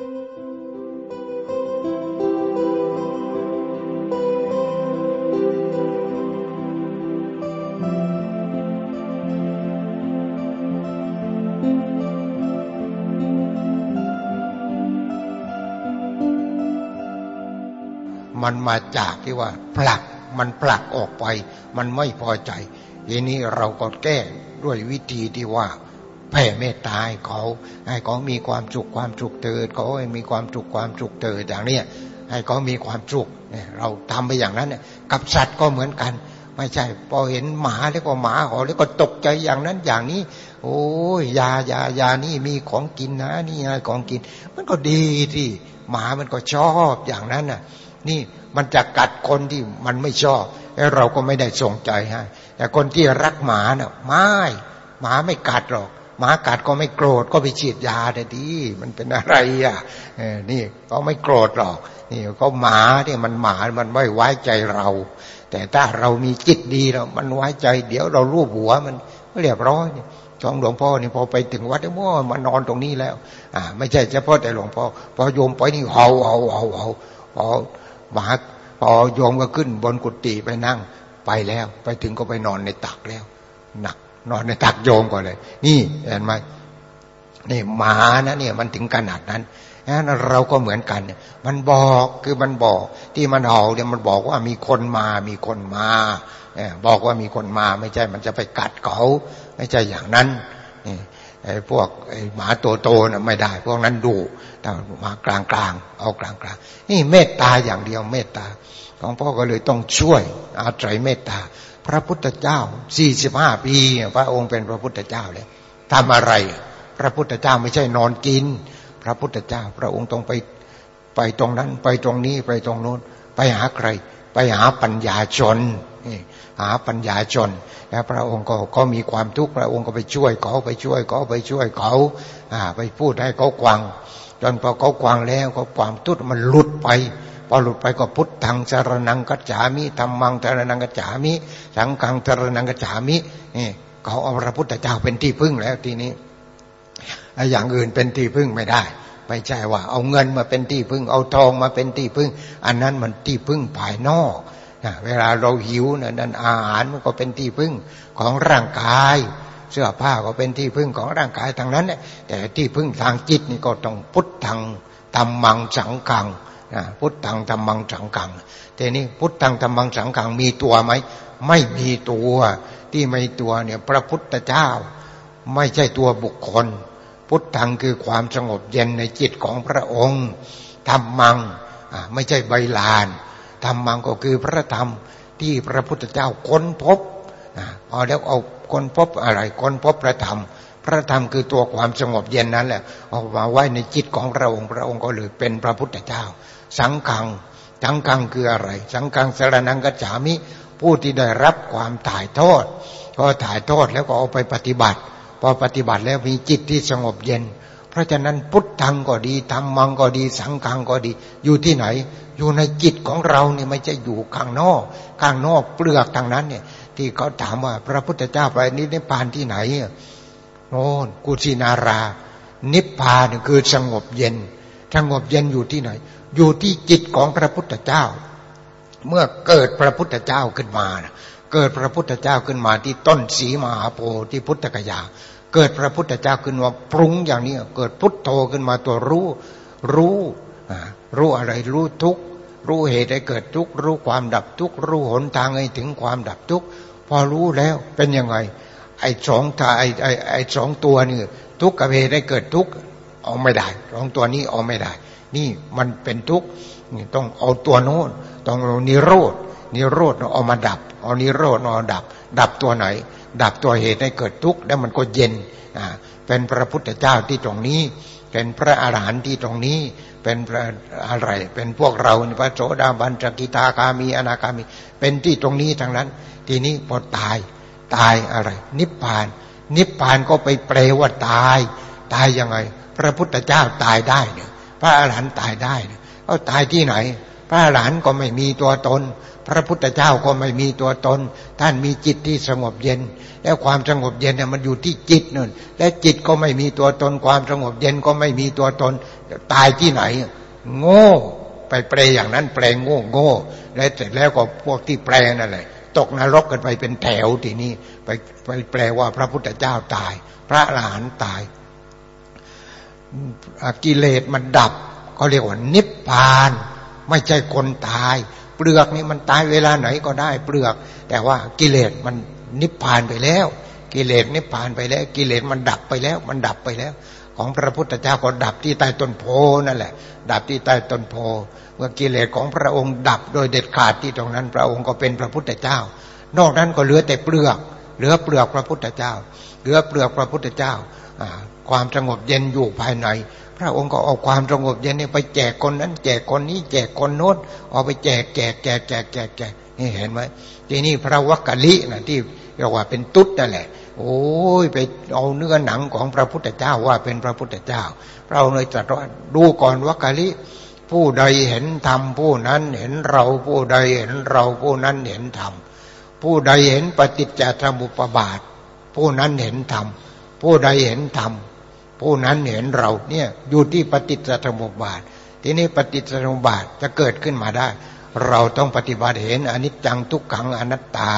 มันมาจากที่ว่าผลักมันผลักออกไป มันไม่พอใจ ทีนี้เราก็แก้ด้วยวิธีที่ว่า แผ่เมตตาให้เขาให้เขามีความสุขความสุขเติดเขาให้มีความสุขความสุขเติดอย่างเนี้ยให้เขามีความสุขเนี่ยเราทำไปอย่างนั้นเนี่ยกับสัตว์ก็เหมือนกัน ไม่ใช่พอเห็นหมาแล้วก็หมาหอแล้วก็ตกใจอย่างนั้นอย่างนี้ โอ้ยยายายานี่มีของกินนะนี่อะไรของกิน มันก็ดีที่หมามันก็ชอบอย่างนั้นน่ะ นี่มันจะกัดคนที่มันไม่ชอบแล้วเราก็ไม่ได้ส่งใจให้แต่คนที่รักหมาเน่ะไม่หมาไม่กัดหรอก หมากัดก็ไม่โกรธก็ไปฉีดยาได้ดีมันเป็นอะไรอะเออนี่ก็ไม่โกรธหรอกนี่ก็หมาเนี่ยมันหมามันไม่ไว้ใจเรา แต่ถ้าเรามีจิตดีเรามันไว้ใจ เดี๋ยวเรารูปหัวมันเรียบร้อยนี่จองหลวงพ่อนี่พอไปถึงวัดเนี่ยว่ามานอนตรงนี้แล้ว อ่า ไม่ใช่เฉพาะแต่หลวงพ่อพอโยมไปนี่เฮาเฮาเฮาเฮาพอหมาพอโยมก็ขึ้นบนกุฏิไปนั่งไปแล้ว ไปถึงก็ไปนอนในตักแล้ว หนัก นอนในตักโยมก่อนเลย นี่เห็นไหมนี่หมานะเนี่ยมันถึงขนาดนั้นนั้นเราก็เหมือนกันเนี่ยมันบอกคือมันบอกที่มันเห่าเนี่ยมันบอกว่ามีคนมามีคนมาบอกว่ามีคนมาไม่ใช่มันจะไปกัดเขาไม่ใช่อย่างนั้นนี่ไอ้พวกไอ้หมาตัวโตน่ะไม่ได้ พวกนั้นดูแต่มากลางกลางเอากลางกลางนี่เมตตาอย่างเดียวเมตตาของพ่อก็เลยต้องช่วยอาศัยเมตตา พระพุทธเจ้าสี่สิบห้าปี พระองค์เป็นพระพุทธเจ้าเลยทำอะไร พระพุทธเจ้าไม่ใช่นอนกิน พระพุทธเจ้า พระองค์ต้องไปไปตรงนั้น ไปตรงนี้ไปตรงโน้น ไปหาใคร ไปหาปัญญาชนหาปัญญาชนแล้วพระองค์ก็ก็มีความทุกข์พระองค์ก็ไปช่วยเขาไปช่วยเขาไปช่วยเขาไปพูดให้เขากวางจนพอเขากวางแล้วก็ความทุกข์มันหลุดไป พอหลุดไปก็พุทธังสารนังกัจฉามิธรรมังสารนังกัจฉามิ สังฆังสารนังกัจฉามินี่เขาเอาพระพุทธเจ้าเป็นที่พึ่งแล้วทีนี้อย่างอื่นเป็นที่พึ่งไม่ได้ไม่ใช่ว่าเอาเงินมาเป็นที่พึ่ง เอาทองมาเป็นที่พึ่ง อันนั้นมันที่พึ่งภายนอกเวลาเราหิวนั่นอาหารมันก็เป็นที่พึ่งของร่างกาย เสื้อผ้าก็เป็นที่พึ่งของร่างกายทางนั้นแต่ที่พึ่งทางจิตนี่ก็ต้องพุทธังธรรมังสังขัง พุทธังธรรมังสังขังแต่นี่พุทธังธรรมังสังขังมีตัวไหมไม่มีตัวที่ไม่ตัวเนี่ยพระพุทธเจ้า ไม่ใช่ตัวบุคคล พุทธังคือความสงบเย็นในจิตของพระองค์ธรรมังไม่ใช่ใบลานธรรมังก็คือพระธรรมที่พระพุทธเจ้าค้นพบพอแล้วเอาค้นพบอะไรค้นพบพระธรรม พระธรรมคือตัวความสงบเย็นนั้นแหละเอามาไว้ในจิตของพระองค์พระองค์ก็เลยเป็นพระพุทธเจ้า สังฆัง สังฆังคืออะไร สังฆังสารนังกัจฉามิ ผู้ที่ได้รับความถ่ายทอดพอถ่ายทอดแล้วก็เอาไปปฏิบัติ พอปฏิบัติแล้วมีจิตที่สงบเย็น เพราะฉะนั้นพุทธังก็ดีธรรมังก็ดี สังฆังก็ดี อยู่ที่ไหน อยู่ในจิตของเราเนี่ยไม่ใช่อยู่ข้างนอก ข้างนอกเปลือกทางนั้นเนี่ย ที่เขาถามว่าพระพุทธเจ้าไปนิพพานที่ไหนโน่นกุสินารา นิพพานคือสงบเย็นสงบเย็นอยู่ที่ไหน อยู่ที่จิตของพระพุทธเจ้า เมื่อเกิดพระพุทธเจ้าขึ้นมานะเกิดพระพุทธเจ้าขึ้นมาที่ต้นสีมหาโพธิ์ที่พุทธกยา เกิดพระพุทธเจ้าขึ้นมาปรุงอย่างนี้ เกิดพุทโธขึ้นมาตัวรู้ รู้รู้อะไรรู้ทุกรู้เหตุให้เกิดทุกรู้ความดับทุกรู้หนทางให้ถึงความดับทุกพอรู้แล้วเป็นยังไง ไอ้สองทาไอ้ไอ้ไอ้สองตัวนี่ทุกกับเหตุให้เกิดทุกเอาไม่ได้สองตัวนี้เอาไม่ได้ นี่มันเป็นทุกข์นี่ต้องเอาตัวโน้นต้องเอานิโรธนิโรธเอามาดับ เอานิโรธเอาดับ ดับตัวไหน ดับตัวเหตุให้เกิดทุกข์แล้วมันก็เย็นอ่าเป็นพระพุทธเจ้าที่ตรงนี้ เป็นพระอาหารหันต์ที่ตรงนี้ เป็นอะไร เป็นพวกเราพระโสดาบันสกิตาคามีอนาคามี เป็นที่ตรงนี้ทางนั้น ทีนี้พอตายตายอะไร นิพพาน นิพพานก็ไปแปลว่าตาย ตายยังไง พระพุทธเจ้าตายได้เนี่ย พระอรหันต์ตายได้เอาตายที่ไหน พระหลานก็ไม่มีตัวตน พระพุทธเจ้าก็ไม่มีตัวตน ท่านมีจิตที่สงบเย็น แล้วความสงบเย็นเนี่ยมันอยู่ที่จิตนั่นและจิตก็ไม่มีตัวตน ความสงบเย็นก็ไม่มีตัวตน ตายที่ไหน โง่ไปแปลอย่างนั้นแปลงโง่โง่แล้วเสร็จแล้วก็พวกที่แปลนั่นแหละตกนรกกันไปเป็นแถวทีนี้ไปไปแปลว่าพระพุทธเจ้าตาย พระอรหันต์ตาย กิเลสมันดับเขาเรียกว่านิพพาน ไม่ใช่คนตาย เปลือกนี่มันตายเวลาไหนก็ได้เปลือก แต่ว่ากิเลสมันนิพพานไปแล้ว กิเลสนิพพานไปแล้ว กิเลสมันดับไปแล้ว มันดับไปแล้ว ของพระพุทธเจ้าก็ดับที่ใต้ต้นโพนั่นแหละ ดับที่ใต้ต้นโพเมื่อกิเลสของพระองค์ดับโดยเด็ดขาดที่ตรงนั้น พระองค์ก็เป็นพระพุทธเจ้า นอกนั้นก็เหลือแต่เปลือก เหลือเปลือกพระพุทธเจ้า เหลือเปลือกพระพุทธเจ้า ความสงบเย็นอยู่ภายใน พระองค์ก็เอาความสงบเย็นนี่ไปแจกคนนั้น แจกคนนี้ แจกคนโน้นเอาไปแจกแจกแจกแจกแจกแจกนี่เห็นไหมทีนี้พระวักกะลินะที่เรียกว่าเป็นตุ๊ดนั่นแหละ โอ้ยไปเอาเนื้อหนังของพระพุทธเจ้าว่าเป็นพระพุทธเจ้า เราเลยจัดว่าดูก่อนวักกะลิผู้ใดเห็นธรรมผู้นั้นเห็นเราผู้ใดเห็นเราผู้นั้นเห็นธรรมผู้ใดเห็นปฏิจจสมุปบาท ผู้นั้นเห็นธรรม ผู้ใดเห็นธรรมผู้นั้นเห็นเราเนี่ยอยู่ที่ปฏิจจสมุปบาท ทีนี้ปฏิจจสมุปบาทจะเกิดขึ้นมาได้ เราต้องปฏิบัติเห็นอนิจจังทุกขังอนัตตา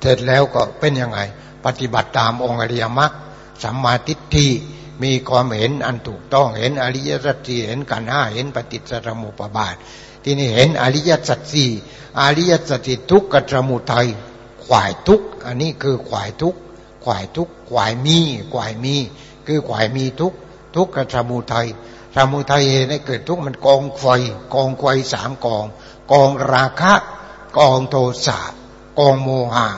เสร็จแล้วก็เป็นยังไง ปฏิบัติตามองค์อริยมรรคสัมมาทิฏฐิมีความเห็นอันถูกต้องเห็นอริยสัจสี่เห็นกันห้าเห็นปฏิจจสมุปบาท ที่นี่เห็นอริยสัจสี่อริยสัจทุกขสมุทัยขวายทุกอันนี้คือขวายทุก ขวายทุกขวายมีขวายมี คือขวายมีทุกทุกกับสมุทัยสมุทัยเหตุให้เกิดทุกมันกองไฟกองไฟสามกอง กองราคะ กองโทสะกองโมหะ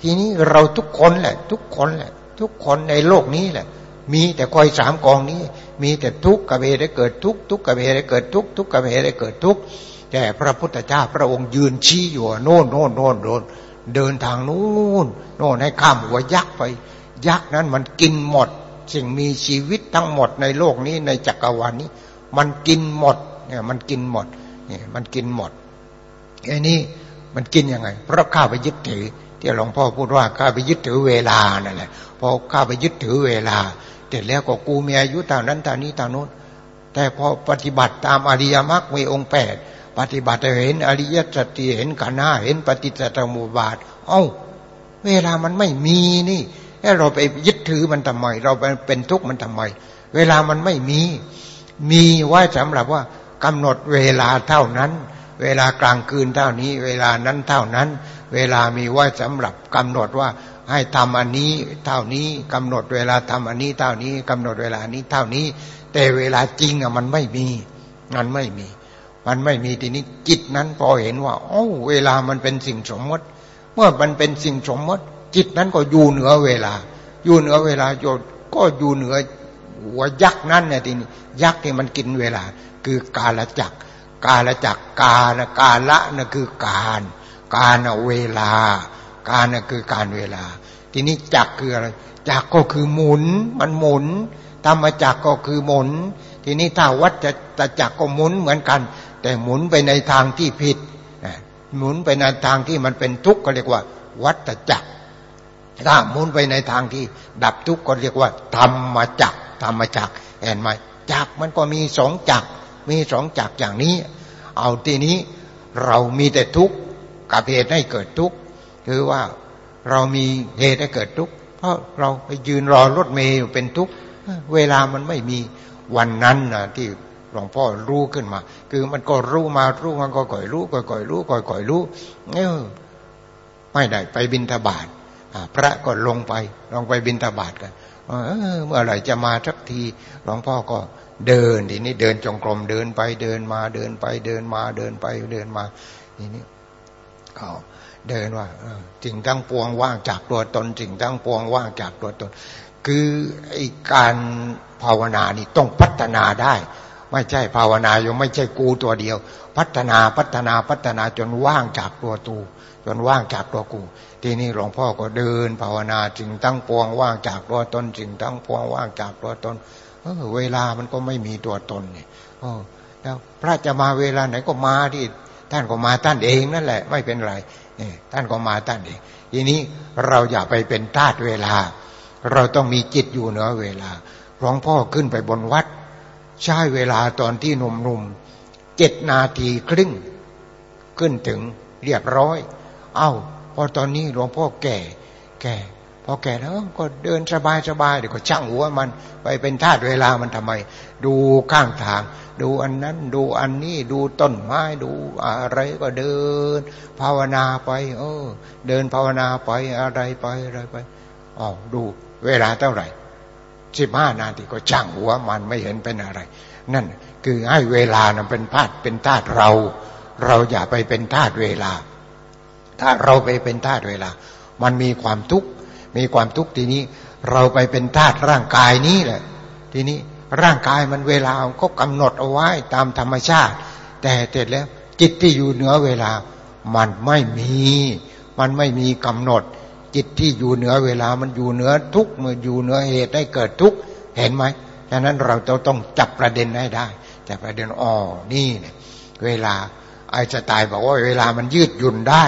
ทีนี้เราทุกคนแหละ ทุกคนแหละ ทุกคนในโลกนี้แหละ มีแต่คอยสามกองนี้ มีแต่ทุกข์กับเหตุได้เกิดทุกข์ทุกข์กับเหตุได้เกิดทุกข์ทุกข์กับเหตุได้เกิดทุกข์แต่พระพุทธเจ้าพระองค์ยืนชี้อยู่โน่นโน่นโน่นโน่น เดินทางนู้นโน่นให้ข้ามหัวยักษ์ไป ยักษ์นั้นมันกินหมด สิ่งมีชีวิตทั้งหมดในโลกนี้ในจักรวาลนี้ มันกินหมดเนี่ยมันกินหมดเนี่ยมันกินหมดไอ้นี่มันกินยังไง เพราะข้าไปยึดถือ ที่หลวงพ่อพูดว่าข้าไปยึดถือเวลานั่นแหละพอข้าไปยึดถือเวลาเสร็จแล้วก็กูมีอายุต่างนั้นตานี้ต่างโน้นแต่พอปฏิบัติตามอริยมรรคมีองค์แปด ปฏิบัติเห็นอริยสัจเห็นขันธ์ห้าเห็นปฏิจจสมุปบาท เอ้า เวลามันไม่มีนี่แล้วเราไปยึดถือมันทำไม เราเป็นทุกข์มันทำไม เวลามันไม่มี มีไว้สำหรับว่ากำหนดเวลาเท่านั้น เวลากลางคืนเท่านี้ เวลานั้นเท่านั้น เวลามีไว้สำหรับกำหนดว่าให้ทำอันนี้เท่านี้กำหนดเวลาทำอันนี้เท่านี้กำหนดเวลานี้เท่านี้ แต่เวลาจริงอะมันไม่มีมันไม่มี มันไม่มีทีนี้จิตนั้นพอเห็นว่าโอ้เวลามันเป็นสิ่งสมมติ เมื่อมันเป็นสิ่งสมมติ จิตนั้นก็อยู่เหนือเวลา อยู่เหนือเวลาโยก็อยู่เหนือหัวยักษ์นั่นเนี่ยทีนี้ยักษ์ที่มันกินเวลา คือกาลจักกาลจักกาลกาละน่ะคือการ การเวลา การน่ะคือการเวลา ทีนี้จักคืออะไรจักก็คือหมุน มันหมุนธรรมจักก็คือหมุน ทีนี้ถ้าวัฏจะจักก็หมุนเหมือนกัน แต่หมุนไปในทางที่ผิดหมุนไปในทางที่มันเป็นทุกข์ก็เรียกว่า วัฏจักรถ้าหมุนไปในทางที่ดับทุกข์ก็เรียกว่า ธรรมจักรธรรมจักเห็นไหมจักมันก็มีสองจักมีสองจักอย่างนี้ เอาทีนี้เรามีแต่ทุกข์กับเหตุให้เกิดทุกข์คือว่าเรามีเหตุให้เกิดทุกข์เพราะเราไปยืนรอรถเมย์อยู่เป็นทุกข์เวลามันไม่มีวันนั้นนะที่ หลวงพ่อรู้ขึ้นมา คือมันก็รู้มารู้มันก็ก่อยรู้ก่อยก่อยรู้ก่อยก่อยรู้เออไม่ได้ไปบินทบาทพระก็ลงไปลงไปบินทบาทกันเมื่อไหร่จะมาสักทีหลวงพ่อก็เดินทีนี้เดินจงกรมเดินไปเดินมาเดินไปเดินมาเดินไปเดินมาทีนี้เขาเดินว่าสิ่งทั้งปวงว่างจากตัวตนสิ่งทั้งปวงว่างจากตัวตน คือไอการภาวนานี่ต้องพัฒนาได้ ไม่ใช่ภาวนาอยู่ไม่ใช่กูตัวเดียว พัฒนาพัฒนาพัฒนาจนว่างจากตัวตูจนว่างจากตัวกู ทีนี้หลวงพ่อก็เดิน ภาวนาสิ่งทั้งปวงว่างจากตัวตนสิ่งทั้งปวงว่างจากตัวตนเออเวลามันก็ไม่มีตัวตนเนี่ยแล้วพระจะมาเวลาไหนก็มาที่ท่านก็มาท่านเองนั่นแหละ ไม่เป็นไรท่านก็มาท่านเองทีนี้เราอย่าไปเป็นทาสเวลา เราต้องมีจิตอยู่เหนือเวลาหลวงพ่อขึ้นไปบนวัด ใช้เวลาตอนที่หนุ่มๆเจ็ดนาทีครึ่ง ขึ้นถึงเรียบร้อย เอา้า พอตอนนี้หลวงพ่อแก่ แก่ พอแก่แล้วก็เดินสบายสบายเดี๋ยวก็ช่างหัวมัน ไปเป็นทาสเวลามันทำไม ดูข้างทาง ดูอันนั้น ดูอันนี้ ดูต้นไม้ ดูอะไรก็เดิน ภาวนาไป เออ เดินภาวนาไปอะไรไปอะไรไปอ๋อดูเวลาเท่าไหร่ สิบห้านาทีก็ช่างหัวมันไม่เห็นเป็นอะไร นั่นคือให้เวลานะเป็นพาดเป็นทาสเรา เราอย่าไปเป็นทาสเวลา ถ้าเราไปเป็นทาสเวลา มันมีความทุกข์มีความทุกข์ทีนี้ เราไปเป็นทาสร่างกายนี้แหละ ทีนี้ร่างกายมันเวลาก็กำหนดเอาไว้ตามธรรมชาติ แต่เสร็จแล้วจิตที่อยู่เหนือเวลา มันไม่มี มันไม่มีกำหนด จิตที่อยู่เหนือเวลามันอยู่เหนือทุกเมื่ออยู่เหนือเหตุให้เกิดทุกเห็นไหมฉะนั้นเราจะต้องจับประเด็นให้ได้จับประเด็นอ๋อนี่เนี่ยเวลาไอ้จะตายบอกว่าเวลามันยืดหยุ่นได้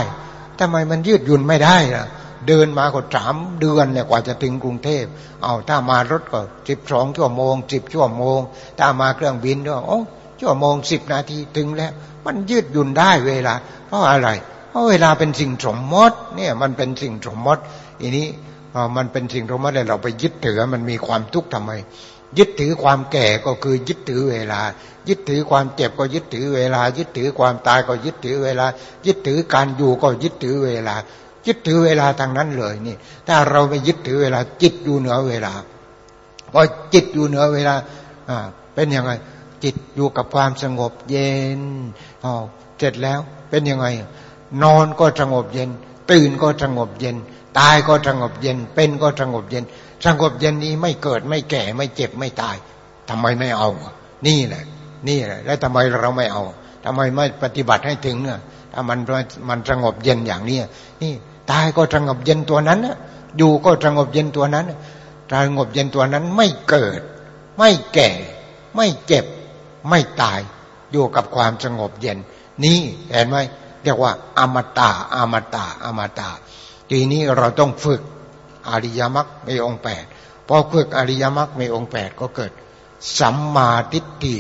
ทำไมมันยืดหยุ่นไม่ได้ล่ะเดินมาก็สามเดือนเนี่ยกว่าจะถึงกรุงเทพ เอาถ้ามารถก็สิบสองชั่วโมงสิบชั่วโมง ถ้ามาเครื่องบินก็โอ้ชั่วโมงสิบนาทีถึงแล้ว มันยืดหยุ่นได้เวลา เพราะอะไร เพราะเวลาเป็นสิ่งสมมติเนี่ยมันเป็นสิ่งสมมติอันนี้มันเป็นสิ่งสมมติเราไปยึดถือมันมีความทุกข์ทำไม ยึดถือความแก่ก็คือยึดถือเวลา ยึดถือความเจ็บก็ยึดถือเวลา ยึดถือความตายก็ยึดถือเวลา ยึดถือการอยู่ก็ยึดถือเวลา ยึดถือเวลาทางนั้นเลยนี่ ถ้าเราไม่ยึดถือเวลาจิตอยู่เหนือเวลาพอจิตอยู่เหนือเวลาเป็นยังไงจิตอยู่กับความสงบเย็นเสร็จแล้วเป็นยังไง นอนก็สงบเย็น ตื่นก็สงบเย็น ตายก็สงบเย็น เป็นก็สงบเย็น สงบเย็นนี้ไม่เกิดไม่แก่ไม่เจ็บไม่ตายทำไมไม่เอา นี่แหละ นี่แหละ แล้วทำไมเราไม่เอาทำไมไม่ปฏิบัติให้ถึงอะถ้ามันมันสงบเย็นอย่างนี้นี่ตายก็สงบเย็นตัวนั้นอยู่ก็สงบเย็นตัวนั้นสงบเย็นตัวนั้นไม่เกิด ไม่แก่ ไม่เจ็บ ไม่ตาย อยู่กับความสงบเย็น นี่เห็นไหม เรียกว่าอมตะอมตะอมตะทีนี้เราต้องฝึกอริยมรรคมีองค์แปดพอฝึกอริยมรรคมีองค์แปดก็เกิด สัมมาทิฏฐิ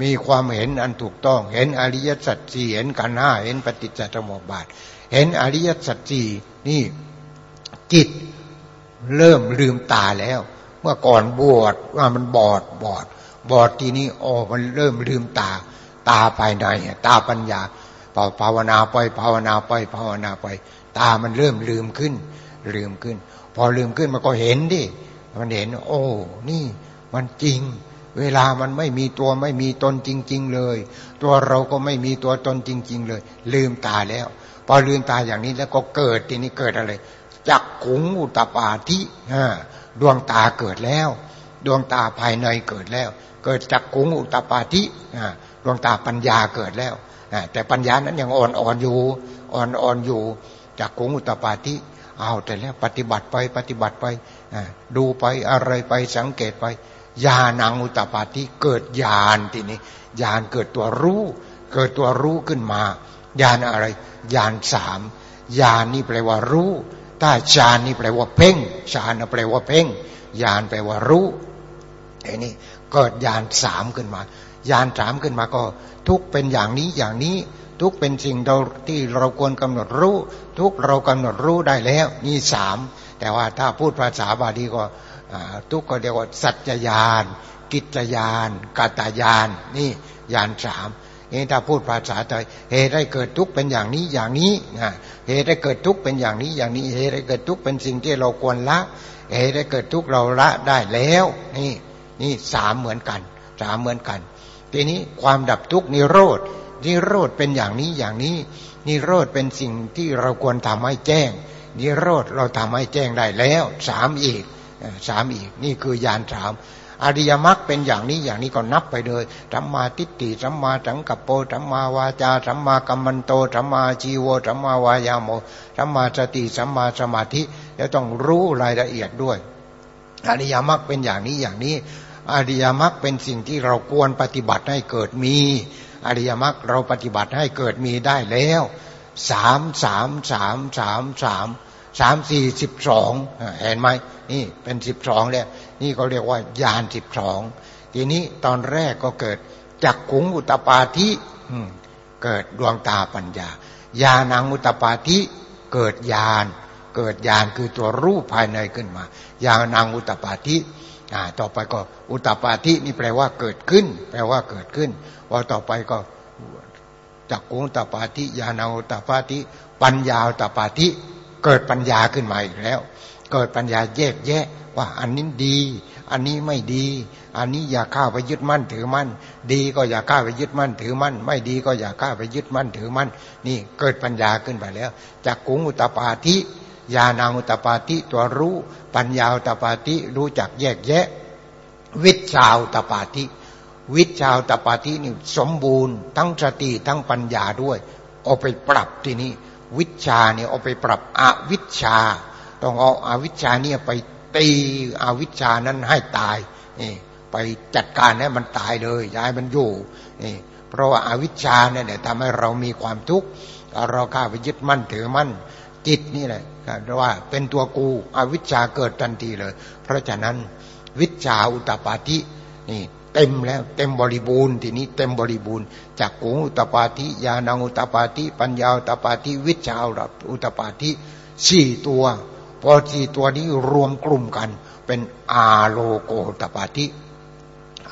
มีความเห็นอันถูกต้อง เห็นอริยสัจสี่เห็นกันห้าเห็นปฏิจจสมุปบาท เห็นอริยสัจสี่นี่จิตเริ่มลืมตาแล้ว เมื่อก่อนบวชว่ามันบอดบอด บอดทีนี้โอ้มันเริ่มลืมตา ตาภายในตาปัญญา ภาวนาไปภาวนาไปภาวนาไป ตามันเริ่มลืมขึ้น ลืมขึ้น พอลืมขึ้นมันก็เห็นดิมันเห็น โอ้นี่มันจริง เวลามันไม่มีตัวไม่มีตนจริง ๆ เลย ตัวเราก็ไม่มีตัวตนจริง ๆ เลย ลืมตาแล้ว พอลืมตาอย่างนี้แล้วก็เกิดทีนี้เกิดอะไรจักขุงอุตปาทิดวงตาเกิดแล้ว ดวงตาภายในเกิดแล้ว เกิดจักขุงอุตปาทิดวงตาปัญญาเกิดแล้ว แต่ปัญญานั้นยังอ่อนอ่อนอยู่อ่อนอ่อนอยู่จักขุงอุตปาทิเอาแต่แล้วปฏิบัติไปปฏิบัติไปดูไปอะไรไปสังเกตไปญาณังอุตปาทิเกิดญาณทีนี้ญาณเกิดตัวรู้ เกิดตัวรู้ขึ้นมาญาณอะไรญาณสามญาณนี่แปลว่ารู้ ถ้าฌานนี่แปลว่าเพ่งฌานแปลว่าเพ่งญาณแปลว่ารู้ไอ้นี่เกิดญาณสามขึ้นมา ญาณสามขึ้นมาก็ ทุกเป็นอย่างนี้อย่างนี้ ทุกเป็นสิ่งเราที่เราควรกำหนดรู้ ทุกเรากำหนดรู้ได้แล้วนี่สามแต่ว่าถ้าพูดภาษาบาลีก็ทุกก็เรียกว่าสัจญาณกิจญาณกาตายานนี่ญาณสามนี่ถ้าพูดภาษาไทยเหตุให้เกิดทุกข์เป็นอย่างนี้อย่างนี้นะเหตุให้เกิดทุกข์เป็นอย่างนี้อย่างนี้ เหตุให้เกิดทุกข์เป็นสิ่งที่เราควรละ เหตุให้เกิดทุกข์เราละได้แล้ว นี่นี่สามเหมือนกันสามเหมือนกัน ทีนี้ความดับทุกข์นิโรธนิโรธเป็นอย่างนี้อย่างนี้ นิโรธเป็นสิ่งที่เราควรทำให้แจ้ง นิโรธเราทำให้แจ้งได้แล้วสามอีกสามอีกนี่คือยานสามอริยมรรคเป็นอย่างนี้อย่างนี้ก็นับไปเลยสัมมาทิฏฐิสัมมาสังกัปโปสัมมาวาจาสัมมากัมมันโตสัมมาชีโวสัมมาวายาโมสัมมาสติสัมมาสมาธิแล้วต้องรู้รายละเอียดด้วย อริยมรรคเป็นอย่างนี้อย่างนี้ อริยมรรคเป็นสิ่งที่เราควรปฏิบัติให้เกิดมี อริยมรรคเราปฏิบัติให้เกิดมีได้แล้วสามสามสามสามสามสามสี่สิบสองเห็นไหมนี่เป็นสิบสองแล้วนี่เขาเรียกว่ายานสิบสองทีนี้ตอนแรกก็เกิดจักขุงอุตปาธิเกิดดวงตาปัญญาญาณังอุตปาธิเกิดญาณเกิดญาณคือตัวรูปภายในขึ้นมาญาณังอุตปาธิ ต่อไปก็อุตปาธินี่แปลว่าเกิดขึ้น แปลว่าเกิดขึ้นพอต่อไปก็จักขุงตปาธิญาณอุตปาธิปัญญาอุตปาธิเกิดปัญญาขึ้นมาอีกแล้ว เกิดปัญญาแยกแยะ ว่าอันนี้ดี อันนี้ไม่ดี อันนี้อย่าข้าไปยึดมั่นถือมั่น ดีก็อย่าข้าไปยึดมั่นถือมั่น ไม่ดีก็อย่าข้าไปยึดมั่นถือมั่น นี่เกิดปัญญาขึ้นไปแล้วจากกุงอุตปาธิ ญาณังอุตปาธิตัวรู้ ปัญญาอุตปาธิรู้จักแยกแยะ วิชาอุตปาธิวิชาอุตปาธินี่สมบูรณ์ ทั้งสติทั้งปัญญาด้วย เอาไปปรับที่นี่วิชาเนี่ยเอาไปปรับอวิชาต้องเอาอาวิชาเนี่ยไปตีอวิชานั้นให้ตายนี่ไปจัดการให้มันตายเลยย้ายมันอยู่นี่เพราะว่าอาวิชาเนี่ยทำให้เรามีความทุกข์เราข้าไปยึดมั่นถือมั่น จิตนี่แหละว่าเป็นตัวกูอวิชาเกิดทันทีเลย เพราะฉะนั้นวิชาอุตปาธินี่เต็มแล้วเต็มบริบูรณ์ทีนี้เต็มบริบูรณ์จากกูอุตปาธิญาณังอุตปาธิปัญญาอุตปาธิวิชาอุตปาธิสี่ตัวพอสี่ตัวนี้รวมกลุ่มกัน เป็นอาโลโกตปาธิ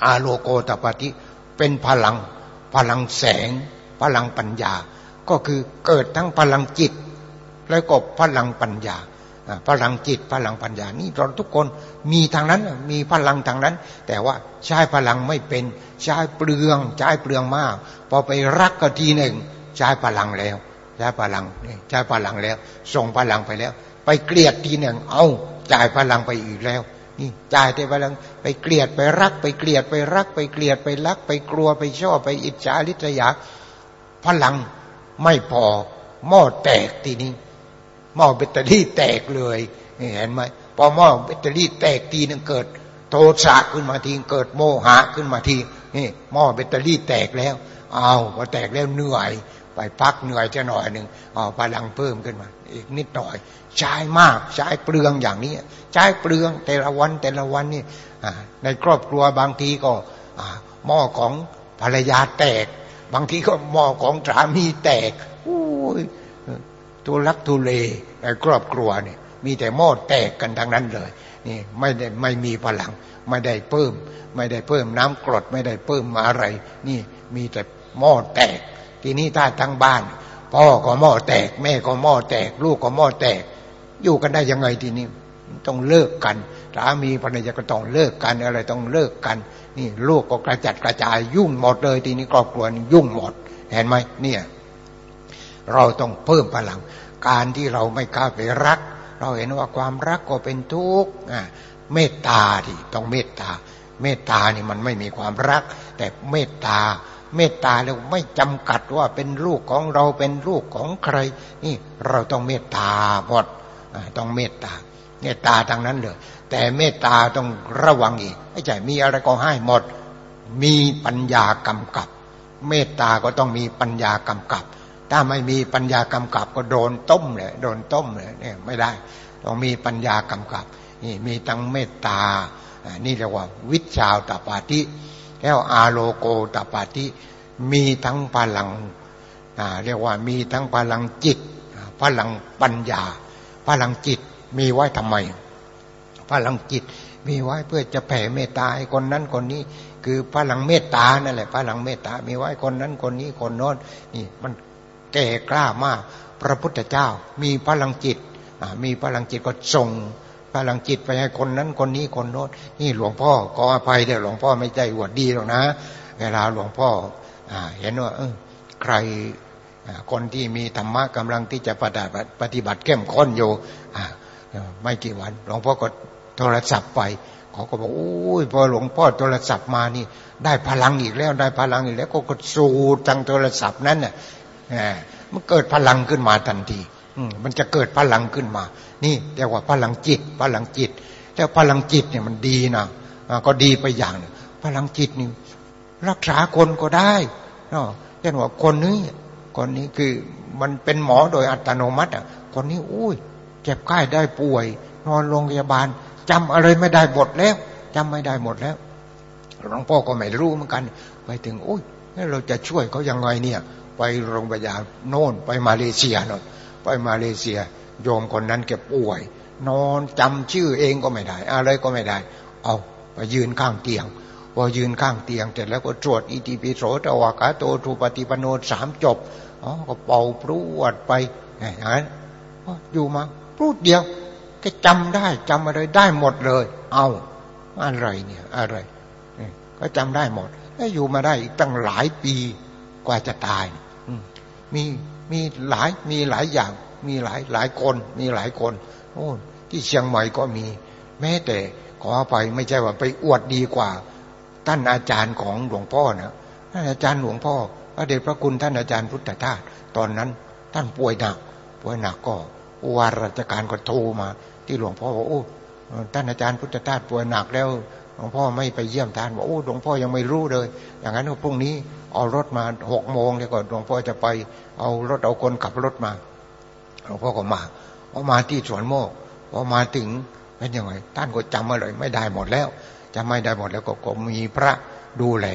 อาโลโกตปาธิเป็นพลังพลังแสง พลังปัญญา ก็คือเกิดทั้งพลังจิต แล้วก็พลังปัญญาพลังจิตพลังปัญญานี่เราทุกคนมีทางนั้นมีพลังทางนั้น แต่ว่าใช้พลังไม่เป็นใช้เปลืองใช้เปลืองมาก พอไปรักก็ทีหนึ่งใช้พลังแล้วใช้พลังใช้พลังแล้ว ส่งพลังไปแล้ว ไปเกลียดทีหนึ่งเอาจ่ายพลังไปอีกแล้ว นี่จ่ายแต่พลังไปเกลียดไปรัก ไปเกลียดไปรัก ไปเกลียดไปรัก ไปกลัวไปชอบไปอิจฉาลิษยาพลังไม่พอหม้อแตกทีนี้ หม้อแบตเตอรี่แตกเลยเห็นไหมพอหม้อแบตเตอรี่แตกทีนึงเกิด โทสะขึ้นมาทีเกิดโมหะขึ้นมาทีนี่หม้อแบตเตอรี่แตกแล้วเอาพอแตกแล้วเหนื่อย ไปพักเหนื่อยจะหน่อยหนึ่งเอาพลังเพิ่มขึ้นมา อีกนิดหน่อย ใช้มากใช้เปลืองอย่างนี้ ใช้เปลืองแต่ละวันแต่ละวันนี่ในครอบครัวบางทีก็หม้อของภรรยาแตก บางทีก็หม้อของสามีแตกอ้ย ทุลักทุเลในครอบครัวเนี่ยมีแต่หม้อแตกกันทั้งนั้นเลยนี่ไม่ได้ไม่มีพลัง ไม่ได้เพิ่ม ไม่ได้เพิ่มน้ำกรดไม่ได้เพิ่มอะไร นี่มีแต่หม้อแตก ทีนี้ถ้าทั้งบ้าน พ่อก็หม้อแตก แม่ก็หม้อแตก ลูกก็หม้อแตก อยู่กันได้ยังไงทีนี้ต้องเลิกกันสามีภรรยาก็ต้องเลิกกันอะไรต้องเลิกกัน นี่ลูกก็กระจัดกระจายยุ่งหมดเลย ทีนี้ครอบครัวยุ่งหมด เห็นไหมเนี่ย เราต้องเพิ่มพลัง การที่เราไม่กล้าไปรัก เราเห็นว่าความรักก็เป็นทุกข์เมตตาที่ต้องเมตตา เมตตานี่มันไม่มีความรัก แต่เมตตา เมตตาแล้วไม่จำกัดว่าเป็นลูกของเราเป็นลูกของใคร นี่เราต้องเมตตาหมดต้องเมตตา เมตตาทางนั้นเลยแต่เมตตาต้องระวังอีกไม่ใช่มีอะไรก็ให้หมด มีปัญญากำกับ เมตตาก็ต้องมีปัญญากำกับ ถ้าไม่มีปัญญากำกับก็โดนต้มเลยโดนต้มเลยเนี่ยไม่ได้ต้องมีปัญญากำกับนี่มีทั้งเมตตา นี่เรียกว่า วิชาตปาติแล้วอาโลโกตปาติมีทั้งพลังเรียกว่ามีทั้งพลังจิต พลังปัญญา พลังจิตมีไว้ทำไม พลังจิตมีไว้เพื่อจะแผ่เมตตาให้คนนั้นคนนี้ คือพลังเมตตานั่นแหละพลังเมตตา มีไว้คนนั้นคนนี้คนโน้นนี่มัน แก่กล้ามาก พระพุทธเจ้า มีพลังจิตมีพลังจิตก็ส่งพลังจิตไปให้คนนั้นคนนี้คนโน้นนี่หลวงพ่อขออภัยเดี๋ยวหลวงพ่อไม่ใจอวดดีหรอกนะ เวลาหลวงพ่อเห็นว่าใครคนที่มีธรรมะกำลังที่จะปฏิบัติปฏิบัติเข้มข้นอยู่ไม่กี่วัน หลวงพ่อก็โทรศัพท์ไปเขาก็บอกโอ้ยพอหลวงพ่อโทรศัพท์มานี่ ได้พลังอีกแล้วได้พลังอีกแล้วก็กดสูดทางโทรศัพท์นั้นน่ะ มันเกิดพลังขึ้นมาทันทีมันจะเกิดพลังขึ้นมา นี่เรียกว่าพลังจิต พลังจิต แต่พลังจิตเนี่ยมันดีนะก็ดีไปอย่างนึงพลังจิตนี่รักษาคนก็ได้เนาะเช่นว่าคนนี้คนนี้คือมันเป็นหมอโดยอัตโนมัติอะคนนี้อุ้ยเจ็บไข้ได้ป่วย นอนโรงพยาบาลจำอะไรไม่ได้หมดแล้วจำไม่ได้หมดแล้วหลวงพ่อก็ไม่รู้เหมือนกัน ไปถึงอุ้ยเราจะช่วยเขายังไงเนี่ย ไปโรงพยาบาลโน่นไปมาเลเซียโน่นไปมาเลเซีย โยมคนนั้นแกป่วย นอนจำชื่อเองก็ไม่ได้ อะไรก็ไม่ได้ เอาไปยืนข้างเตียงพอยืนข้างเตียงเสร็จแล้วก็ตรวจอิติปิโสตวากาโตทูปฏิปโนสามจบอ๋อก็เป่าพรวดไปอย่างนั้นอยู่มาพูดเดียวก็จำได้จำอะไรได้หมดเลย เอาอะไรเนี่ยอะไรก็จำได้หมดแล้วอยู่มาได้อีกตั้งหลายปีกว่าจะตาย มีมีหลายมีหลายอย่าง มีหลายหลายคน มีหลายคนโอ้ที่เชียงใหม่ก็มี แม้แต่ขอไปไม่ใช่ว่าไปอวดดีกว่า ท่านอาจารย์ของหลวงพ่อนะท่านอาจารย์หลวงพ่อพระเดชพระคุณท่านอาจารย์พุทธทาสตอนนั้น ท่านป่วยหนักป่วยหนักก็วาราชการก็โทรมา ที่หลวงพ่อว่าโอ้ท่านอาจารย์พุทธทาสป่วยหนักแล้วหลวงพ่อไม่ไปเยี่ยมท่านบอกโอ้หลวงพ่อยังไม่รู้เลย อย่างนั้นพรุ่งนี้ เอารถมาหกโมงแล้วก็หลวงพ่อจะไปเอารถเอาคนขับรถมาหลวงพ่อก็มาพอมาที่สวนโมกพอมาถึงเป็นยังไงท่านก็จำมาเลยไม่ได้หมดแล้วจำไม่ได้หมดแล้วก็มีพระดูแล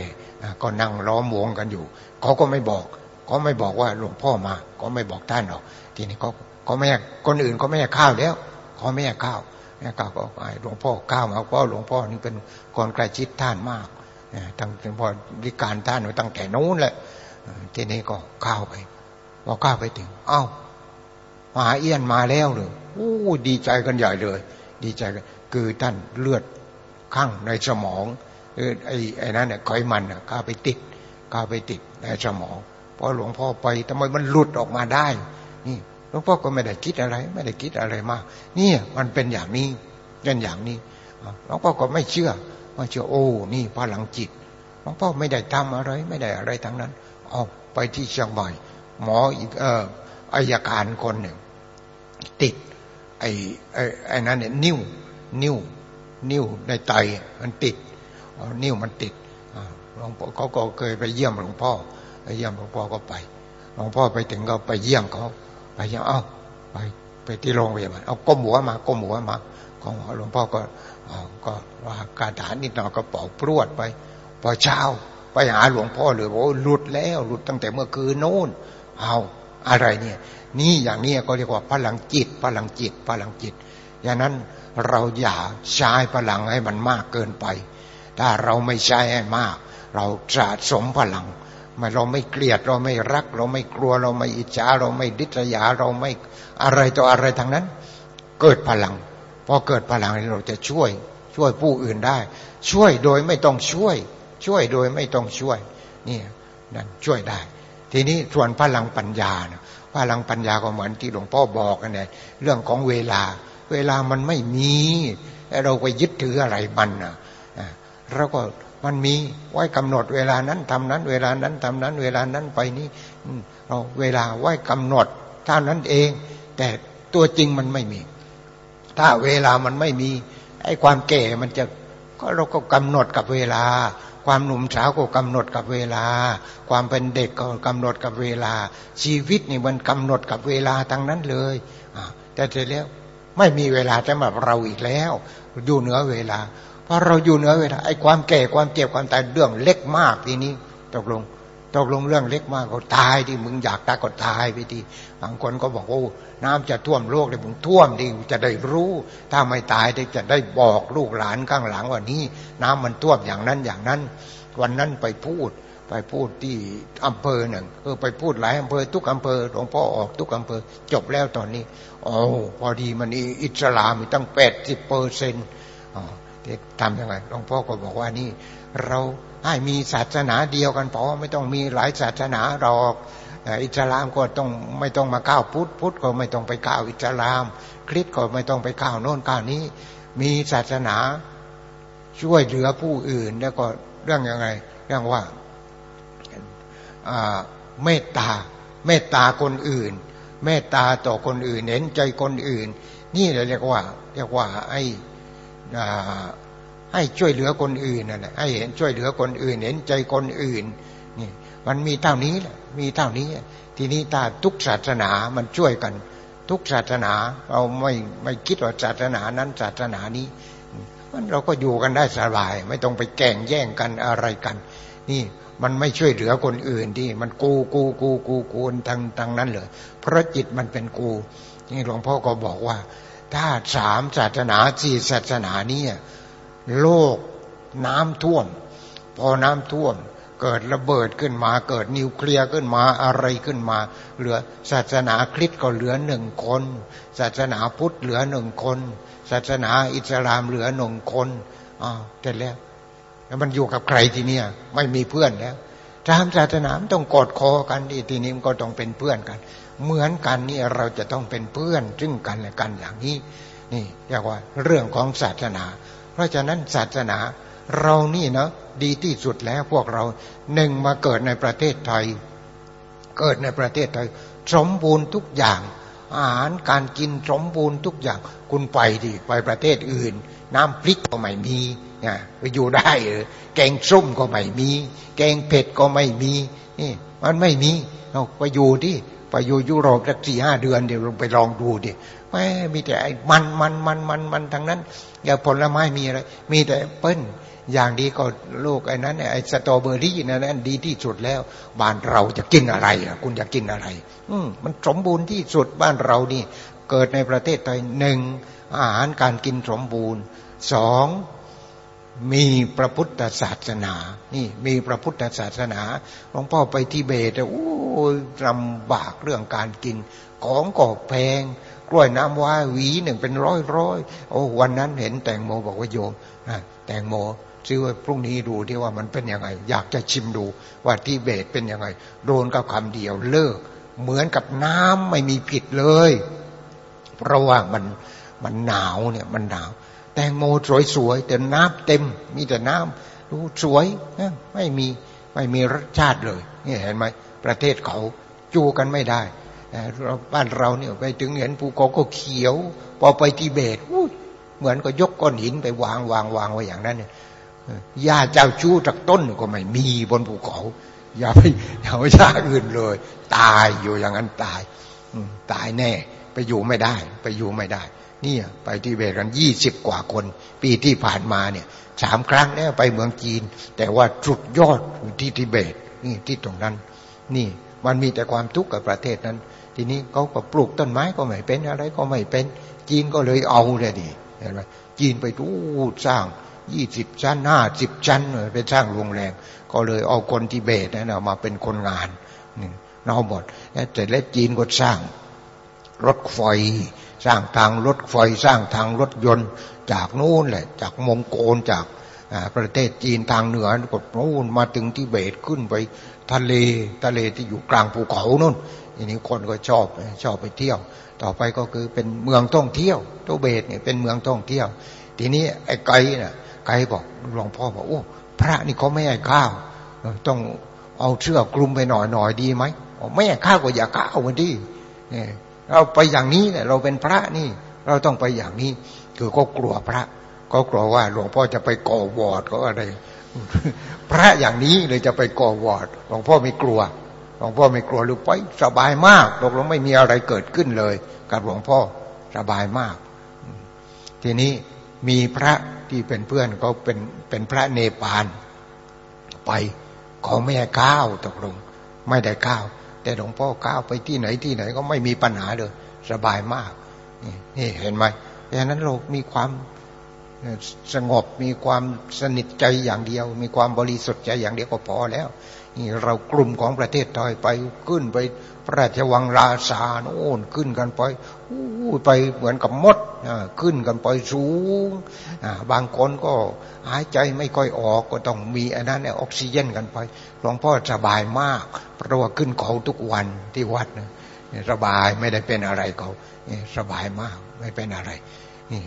ก็นั่งล้อมวงกันอยู่เขาก็ไม่บอกเขาไม่บอกว่าหลวงพ่อมา ก็ไม่บอกท่านหรอก ทีนี้เขาเขาไม่คนอื่นเขาไม่ข้าวแล้วเขาไม่ข้าวแม่ข้าวก็หลวงพ่อข้าวมาเพราะหลวงพ่อนี่เป็นคนใกล้ชิดท่านมาก ตั้งแต่พอวิการท่านตั้งแต่นู้นแหละทีนี้ก็ข้าวไปพอข้าวไปถึง เอ้ามาเอี้ยนมาแล้วเลยโอ้ดีใจกันใหญ่เลย ดีใจกันคือท่านเลือดข้างในสมองออไอ้ไอ้นั่นเนี่ยไขมันอะข้าไปติดข้าไปติดในสมองพอหลวงพ่อไปทำไมมันหลุดออกมาได้ นี่หลวงพ่อก็ไม่ได้คิดอะไร ไม่ได้คิดอะไรมากนี่มันเป็นอย่างนี้เป็นอย่างนี้หลวงพ่อก็ไม่เชื่อ ว่าเชื่อโอ้นี่พลังจิตหลวงพ่อไม่ได้ทำอะไร ไม่ได้อะไรทั้งนั้นออกไปที่เชียงใหม่หมออีกเอออายการคนหนึ่ง ติดไอ้ไอ้ไอ้นั้นเนี่ยนิ้ว นิ้ว นิ้วในไตมันติดนิ้วมันติดหลวงพ่อเขาก็เคยไปเยี่ยมหลวงพ่อไปเยี่ยมหลวงพ่อก็ไปหลวงพ่อไปถึงก็ไปเยี่ยมเขาไปเยี่ยมเอ้าไปไปที่โรงพยาบาลเอาก้มหัวมาก้มหัวมาของหลวงพ่อก็ ก็ว่าการฐานนิดหน่อยก็เป่าพรวดไป พอเช้าไปหาหลวงพ่อเลยว่าหลุดแล้วหลุดตั้งแต่เมื่อคืนโน้นเอาอะไรเนี่ย นี่อย่างนี้ก็เรียกว่าพลังจิต พลังจิต พลังจิตอย่างนั้นเราอย่าใช้พลังให้มันมากเกินไป ถ้าเราไม่ใช้ให้มาก เราสะสมพลังไม่เราไม่เกลียดเราไม่รัก เราไม่กลัวเราไม่อิจฉาเราไม่ดิษยาเราไม่อะไรต่ออะไรทั้งนั้น เกิดพลัง พอเกิดพลังเราจะช่วย ช่วยผู้อื่นได้ ช่วยโดยไม่ต้องช่วย ช่วยโดยไม่ต้องช่วยนี่นั่นช่วยได้ ทีนี้ส่วนพลังปัญญานะพลังปัญญาก็เหมือนที่หลวงพ่อบอกกันเนี่ยเรื่องของเวลา เวลามันไม่มีเราไปยึดถืออะไรมันนะเราก็มันมีไว้กำหนดเวลานั้นทำนั้น เวลานั้นทำนั้น เวลานั้นไปนี้เราเวลาไว้กำหนดเท่านั้นเอง แต่ตัวจริงมันไม่มี ถ้าเวลามันไม่มีไอ้ความแก่มันจะก็เราก็กำหนดกับเวลา ความหนุ่มสาวก็กำหนดกับเวลา ความเป็นเด็กก็กำหนดกับเวลา ชีวิตนี่มันกำหนดกับเวลาทั้งนั้นเลยแต่เสร็จแล้วไม่มีเวลาสำหรับเราอีกแล้ว อยู่เหนือเวลาเพราะเราอยู่เหนือเวลาไอ้ความแก่ความเจ็บความตายเรื่องเล็กมากทีนี้ตกลง ตกลงเรื่องเล็กมากก็ตายที่มึงอยากตายก็ตายไปทีบางคนก็บอกโอ้น้ำจะท่วมโลกเลยมึงท่วมดิจะได้รู้ ถ้าไม่ตายจะได้บอกลูกหลานข้างหลังว่านี้ น้ำมันท่วมอย่างนั้นอย่างนั้น วันนั้นไปพูดไปพูดที่อำเภอหนึ่งเออไปพูดหลายอำเภอทุกอำเภอหลวงพ่อออกทุกอำเภอจบแล้วตอนนี้โอ้พอดีมันอิสลามมีตั้งแปดสิบเปอร์เซ็นต์ ทำยังไงหลวงพ่อก็บอกว่านี่ เราให้มีศาสนาเดียวกันพอไม่ต้องมีหลายศาสนาหรอกอิสลามก็ต้องไม่ต้องมาก้าวพุทธพุทธก็ไม่ต้องไปก้าวอิสลาม คริสก็ไม่ต้องไปก้าวโน่นก้าวนี้ มีศาสนาช่วยเหลือผู้อื่นแล้วก็เรื่องยังไงเรื่องว่าเมตตาเมตตาคนอื่น เมตตาต่อคนอื่นเห็นใจคนอื่น นี่เราเรียกว่า เรียกว่าไอ้ ให้ช่วยเหลือคนอื่นนั่นแหละให้เห็นช่วยเหลือคนอื่น เห็นใจคนอื่นนี่มันมีเท่านี้แหละมีเท่านี้ ทีนี้ถ้าทุกศาสนามันช่วยกัน ทุกศาสนาเราไม่ไม่คิดว่าศาสนานั้นศาสนานี้ มันเราก็อยู่กันได้สบาย ไม่ต้องไปแก่งแย่งกันอะไรกัน นี่มันไม่ช่วยเหลือคนอื่นที่มันกูกูกูกูกูทางทางนั้นเลยเพราะจิตมันเป็นกู นี่หลวงพ่อก็บอกว่า ถ้าสามศาสนาสี่ศาสนานี้โลกน้ำท่วม พอน้ำท่วม เกิดระเบิดขึ้นมาเกิดนิวเคลียร์ขึ้นมาอะไรขึ้นมา เหลือศาสนาคริสต์ก็เหลือหนึ่งคน ศาสนาพุทธเหลือหนึ่งคน ศาสนาอิสลามเหลือหนึ่งคนอ้าวเสร็จแล้ว แล้วมันอยู่กับใครทีเนี้ยไม่มีเพื่อนแล้วตามศาสนาต้องกอดคอกันดีทีนี้มันก็ต้องเป็นเพื่อนกัน เหมือนกันนี่เราจะต้องเป็นเพื่อนซึ่งกันและกันอย่างนี้ นี่เรียกว่าเรื่องของศาสนา เพราะฉะนั้นศาสนาเรานี่เนาะดีที่สุดแล้วพวกเราหนึ่งมาเกิดในประเทศไทย เกิดในประเทศไทย สมบูรณ์ทุกอย่าง อาหารการกินสมบูรณ์ทุกอย่าง คุณไปดิไปประเทศอื่น น้ำพริกก็ไม่มีนะไปอยู่ได้เออแกงส้มก็ไม่มี แกงเผ็ดก็ไม่มีนี่มันไม่มีเราไปอยู่ที่ ไปอยู่ยุโรปสักสี่ห้าเดือนเดี๋ยวลงไปลองดูดิไม่มีแต่ไอ้มันมันมันมันมันทั้งนั้น อย่าผลไม้มีอะไร มีแต่เปิ้ลอย่างดีก็ลูกไอ้นั้นไอ้สตรอเบอรี่นั่นดีที่สุดแล้ว บ้านเราจะกินอะไรคุณจะกินอะไร อืมมันสมบูรณ์ที่สุดบ้านเรานี่ เกิดในประเทศไทยหนึ่งอาหารการกินสมบูรณ์สอง มีพระพุทธศาสนา นี่มีพระพุทธศาสนาหลวงพ่อไปทิเบตโอ้ยลำบากเรื่องการกิน ของก็แพง กล้วยน้ำว้าหวีหนึ่งเป็นร้อยร้อยโอ้วันนั้นเห็นแตงโมบอกว่าโยมแตงโมซื้อพรุ่งนี้ดูที่ว่ามันเป็นยังไง อยากจะชิมดูว่าทิเบตเป็นยังไง โดนกับคำเดียวเลิก เหมือนกับน้ำไม่มีผิดเลย เพราะว่ามันมันหนาวเนี่ยมันหนาว แตงโมสวยๆแต่น้ำเต็ม มีแต่น้ำดูสวยไม่มีไม่มีรสชาติเลยนี่เห็นไหมประเทศเขาจูกันไม่ได้บ้านเราเนี่ยไปถึงเห็นภูเขาก็เขียว พอไปทิเบตเหมือนก็ยกก้อนหินไปวางวางวางไว้อย่างนั้นเนี่ยหญ้าเจ้าชู้จากต้นก็ไม่มีบนภูเขา อย่าไปอย่าไปชาอื่นเลย ตายอยู่อย่างนั้นตายตายแน่ ไปอยู่ไม่ได้ ไปอยู่ไม่ได้ เนี่ยไปที่เบตกันยี่สิบกว่าคน ปีที่ผ่านมาเนี่ยสามครั้งแล้วไปเมืองจีน แต่ว่าจุดยอดอยู่ที่ทิเบตนี่ที่ตรงนั้น นี่มันมีแต่ความทุกข์กับประเทศนั้น ทีนี้เขาก็ปลูกต้นไม้ก็ไม่เป็นอะไรก็ไม่เป็น จีนก็เลยเอาเลยดิเห็นไหมจีนไปดูสร้างยี่สิบชั้นห้าสิบชั้นเลยไปสร้างโรงแรมก็เลยเอาคนทิเบตนั่นมาเป็นคนงานนี่เอาหมดแต่แล้วจีนก็สร้างรถไฟ สร้างทางรถไฟสร้างทางรถยนต์ จากนู้นแหละ จากมงโกลจากประเทศจีนทางเหนือกดนู้นมาถึงที่เบตขึ้นไปทะเลทะเลที่อยู่กลางภูเขานู่นอันนี้คนก็ชอบชอบไปเที่ยว ต่อไปก็คือเป็นเมืองท่องเที่ยวตัวเบตเนี่ยเป็นเมืองท่องเที่ยว ทีนี้ไอ้ไกด์น่ะไกด์บอกหลวงพ่อบอกโอ้พระนี่เขาไม่ให้ข้าวต้องเอาเชือกคลุมไปหน่อยหน่อยดีไหมไม่ให้ข้าวก็อย่าข้าวมันดีเนี่ย เราไปอย่างนี้เนี่ยเราเป็นพระนี่ เราต้องไปอย่างนี้ คือก็กลัวพระ ก็กลัวว่าหลวงพ่อจะไปก่อวอดก็อะไร พระอย่างนี้เลยจะไปก่อวอดหลวงพ่อไม่กลัวหลวงพ่อไม่กลัวหรือไปสบายมากตกลงไม่มีอะไรเกิดขึ้นเลย กับหลวงพ่อสบายมาก ทีนี้มีพระที่เป็นเพื่อนเขาเป็นเป็นพระเนปาลไปเขาไม่ให้ข้าวตกลง ไม่ได้ข้าว แต่หลวงพ่อก้าวไปที่ไหนที่ไหนก็ไม่มีปัญหาเลยสบายมาก นี่เห็นไหมเพราะฉะนั้นโลกมีความสงบมีความสนิทใจอย่างเดียว มีความบริสุทธิ์ใจอย่างเดียวก็พอแล้ว นี่เรากลุ่มของประเทศไทยไปขึ้นไปพระราชวังราชาโน่นขึ้นกันไปไปเหมือนกับมดขึ้นกันไปสูงบางคนก็หายใจไม่ค่อยออกก็ต้องมีอันนั้นออกซิเจนกันไปหลวงพ่อสบายมาก เพราะว่าขึ้นเขาทุกวันที่วัดนะสบายไม่ได้เป็นอะไรเขาสบายมากไม่เป็นอะไรนี่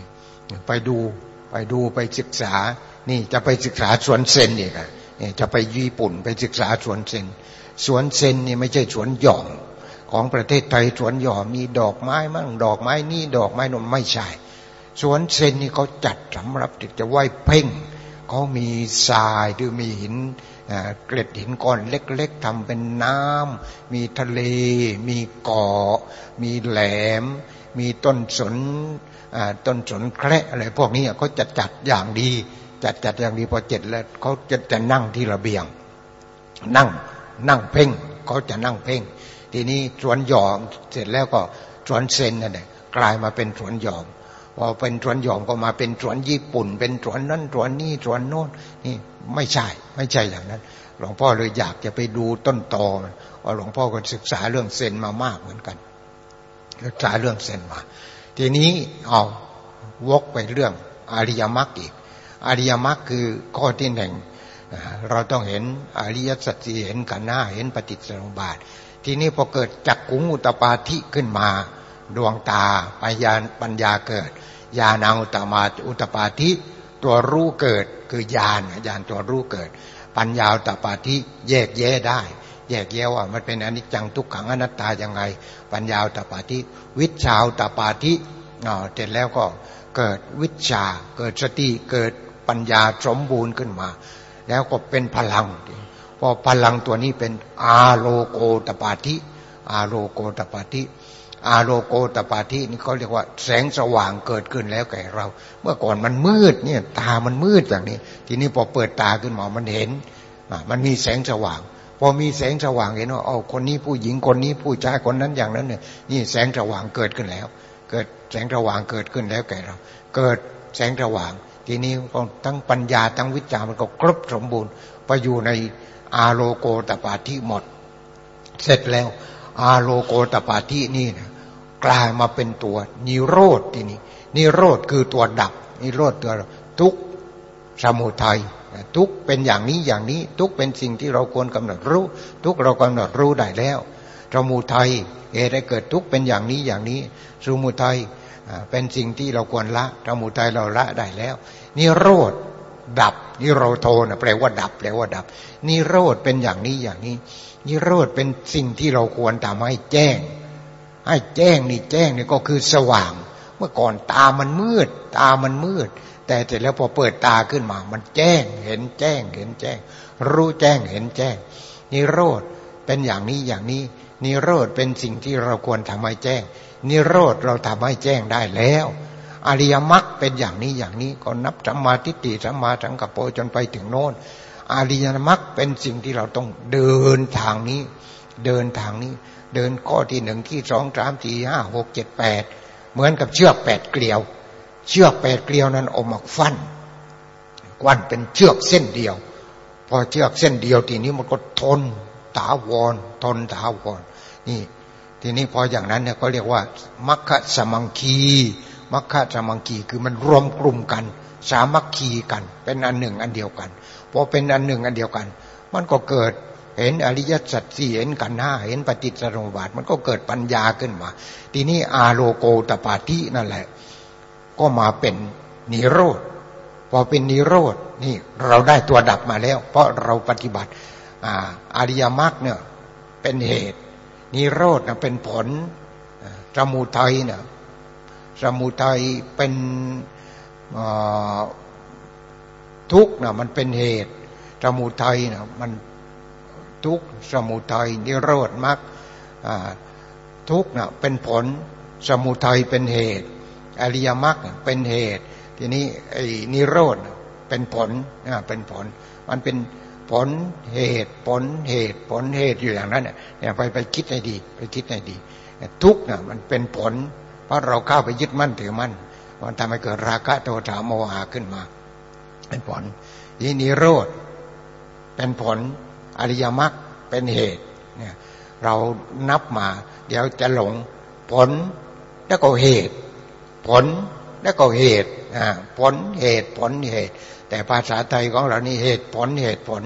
ไปดูไปดูไปศึกษา นี่จะไปศึกษาสวนเซนอีกอะ จะไปญี่ปุ่นไปศึกษาสวนเซนสวนเซนนี่ไม่ใช่สวนหย่อมของประเทศไทยสวนหย่อมมีดอกไม้มั่งดอกไม้นี่ดอกไม้นนไม่ใช่สวนเซนนี่เขาจัดสำหรับที่จะไหว้เพ่งเขามีทรายหรือมีหินเกล็ดหินก้อนเล็ก ๆทำเป็นน้ำมีทะเล มีเกาะ มีแหลม มีต้นสนต้นสนแคระอะไรพวกนี้เขาจะจัดอย่างดี จัดจัดอย่างดีพอเจ็ดแล้วเขาจะจะนั่งที่ระเบียง นั่งนั่งเพ่งเขาจะนั่งเพ่ง ทีนี้สวนหยอมเสร็จแล้วก็สวนเซนนั่นแหละกลายมาเป็นสวนหยอมพอเป็นสวนหยอมก็มาเป็นสวนญี่ปุ่น เป็นสวนนั้นสวนนี้สวนโน้นนี่ไม่ใช่ไม่ใช่อย่างนั้น หลวงพ่อเลยอยากจะไปดูต้นตอมันว่าหลวงพ่อก็ศึกษาเรื่องเซนมามากเหมือนกันศึกษาเรื่องเซนมา ทีนี้เอาวกไปเรื่องอริยมรรคอีก อริยมรรคคือข้อที่หนึ่งเราต้องเห็นอริยสัจสี่เห็นกันหน้าเห็นปฏิจจสมบาท ทีนี้พอเกิดจักกุงอุตปาธิขึ้นมา ดวงตาปัญญาปัญญาเกิดญาณอุตมาอุตปาธิตัวรู้เกิดคือญาณญาณตัวรู้เกิด ปัญญาอุตปาธิแยกแยะได้ แยกแยะว่ามันเป็นอนิจจังทุกขังอนัตตายังไง ปัญญาอุตปาธิวิชาอุตปาธิเสร็จแล้วก็เกิดวิชาเกิดสติเกิด ปัญญาสมบูรณ์ขึ้นมา แล้วก็เป็นพลังพอพลังตัวนี้เป็นอาโลโกตปาธิอาโลโกตปาธิอาโลโกตปาธินี่เขาเรียกว่าแสงสว่างเกิดขึ้นแล้วแก่เรา เมื่อก่อนมันมืดเนี่ยตามันมืดอย่างนี้ ทีนี้พอเปิดตาขึ้นมามันเห็นมันมีแสงสว่าง พอมีแสงสว่างเห็นว่าอ๋อคนนี้ผู้หญิงคนนี้ผู้ชายคนนั้นอย่างนั้นเนี่ยนี่แสงสว่างเกิดขึ้นแล้ว เกิดแสงสว่างเกิดขึ้นแล้วแก่เรา เกิดแสงสว่าง ทีนี้ทั้งปัญญาทั้งวิจารมันก็ครบสมบูรณ์ไปอยู่ในอาโลโกตปาธิหมด เสร็จแล้ว อาโลโกตปาธินี่นะกลายมาเป็นตัวนิโรธทีนี่นิโรธคือตัวดับนิโรธตัวทุกสมุทัยทุกเป็นอย่างนี้อย่างนี้ ทุกเป็นสิ่งที่เราควรกำหนดรู้ ทุกเรากำหนดรู้ได้แล้วสมุทัยเหตุให้เกิดทุกเป็นอย่างนี้อย่างนี้สมุทัย เป็นสิ่งที่เราควรละสมุทัยเราละได้แล้วนิโรธดับนิโรโทนะแปลว่าดับแปลว่าดับนิโรธเป็นอย่างนี้อย่างนี้นิโรธเป็นสิ่งที่เราควรทำให้แจ้ง ให้แจ้งนี่แจ้งนี่ก็คือสว่าง เมื่อก่อนตามันมืด ตามันมืด แต่เสร็จแล้วพอเปิดตาขึ้นมา มันแจ้งเห็นแจ้งเห็นแจ้ง รู้แจ้งเห็นแจ้งนิโรธเป็นอย่างนี้อย่างนี้ นิโรธเป็นสิ่งที่เราควรทำให้แจ้ง นิโรธเราทำให้แจ้งได้แล้ว อริยมรรคเป็นอย่างนี้อย่างนี้ก็นับสัมมาทิฏฐิสัมมาสังกัปโปจนไปถึงโน้น อริยมรรคเป็นสิ่งที่เราต้องเดินทางนี้ เดินทางนี้ เดินข้อที่หนึ่งที่สองสามสี่ห้าหกเจ็ดแปดเหมือนกับเชือกแปดเกลียว เชือกแปดเกลียวนั้นออกฟันกวันเป็นเชือกเส้นเดียว พอเชือกเส้นเดียวทีนี้มันก็ทนถาวรทนถาวร นี่ ทีนี้พออย่างนั้นเนี่ยก็เรียกว่ามัคคสมังคีมัคคสมังคีคือมันรวมกลุ่มกัน สามัคคีกัน เป็นอันหนึ่งอันเดียวกันพอเป็นอันหนึ่งอันเดียวกัน มันก็เกิดเห็นอริยสัจสี่เห็นกันห้าเห็นปฏิจจสมุปบาทมันก็เกิดปัญญาขึ้นมา ทีนี้อาโลโกตปาธินั่นแหละ ก็มาเป็นนิโรธพอเป็นนิโรธนี่เราได้ตัวดับมาแล้ว เพราะเราปฏิบัติอริยมรรคเนี่ยเป็นเหตุ นิโรธนะเป็นผลสมุทัยนี่ยสมุทัยเป็นทุกข์นะมันเป็นเหตุสมุทัยนะมันทุกข์สมุทัยนิโรธมรรคทุกข์นะเป็นผล สมุทัยเป็นเหตุ อริยมรรคเป็นเหตุ ทีนี้ไอ้นิโรธเป็นผลเป็นผล มันเป็น ผลเหตุผลเหตุผลเหตุอยู่อย่างนั้นเนี่ยไปไปคิดให้ดี ไปคิดให้ดี ทุกเนะมันเป็นผล เพราะเราเข้าไปยึดมั่นถือมั่นมันทำให้เกิดราคะโทสะโมหะขึ้นมา เป็นผลทีนิโรธเป็นผลอริยมรรคเป็นเหตุเนี่ยเรานับมา เดี๋ยวจะหลงผลแล้วก็เหตุ ผลแล้วก็เหตุอ่าผลเหตุผลเหตุ แต่ภาษาไทยของเรานี่เหตุผลเหตุผล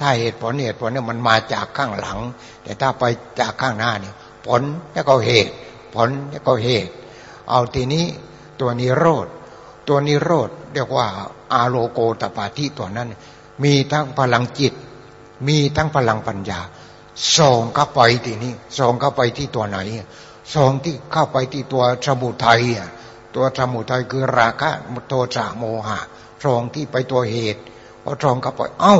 ถ้าเหตุผลเหตุผลเนี่ยมันมาจากข้างหลัง แต่ถ้าไปจากข้างหน้าเนี่ยผลแล้วก็เหตุ ผลแล้วก็เหตุ เอาทีนี้ตัวนิโรธตัวนิโรธเรียกว่าอาโลโกตปาทิตัวนั้น มีทั้งพลังจิต มีทั้งพลังปัญญาส่งเข้าไปทีนี่ส่งเข้าไปที่ตัวไหนส่งที่เข้าไปที่ตัวสมุทัยตัวสมุทัยคือราคะโทสะโมหะ ทรองที่ไปตัวเหตุพอทรองก็ปล่อยเอ้า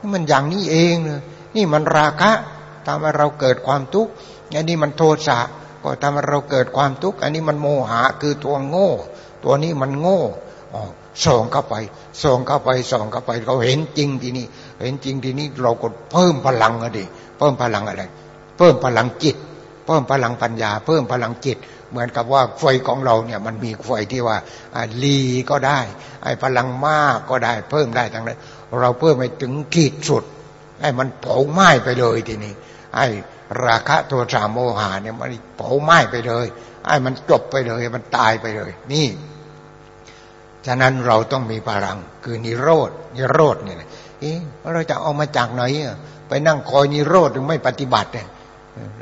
นี่มันอย่างนี้เองเลยนี่มันราคะทำให้เราเกิดความทุกข์อันนี้มันโทสะก็ทำให้เราเกิดความทุกข์อันนี้มันโมหะคือตัวโง่ ตัวนี้มันโง่ส่องเข้าไปส่องเข้าไปส่องเข้าไป เราเห็นจริงทีนี้เห็นจริงทีนี้เราก็เพิ่มพลังอะดิเพิ่มพลังอะไร เพิ่มพลังจิต เพิ่มพลังปัญญา เพิ่มพลังจิต เหมือนกับว่าไฟของเราเนี่ยมันมีไฟที่ว่าลีก็ได้ไอ้พลังมากก็ได้เพิ่มได้ทั้งนั้น เราเพิ่มไปถึงขีดสุดให้มันเผาไหม้ไปเลยทีนี้ไอ้ราคะโทสะโมหะเนี่ยมันเผาไหม้ไปเลย ไอ้มันจบไปเลยมันตายไปเลย นี่ ฉะนั้นเราต้องมีพลัง คือนิโรธนิโรธเนี่ยเอ๊ะเราจะเอามาจากไหนไปนั่งคอยนิโรธถึงไม่ปฏิบัติเนี่ย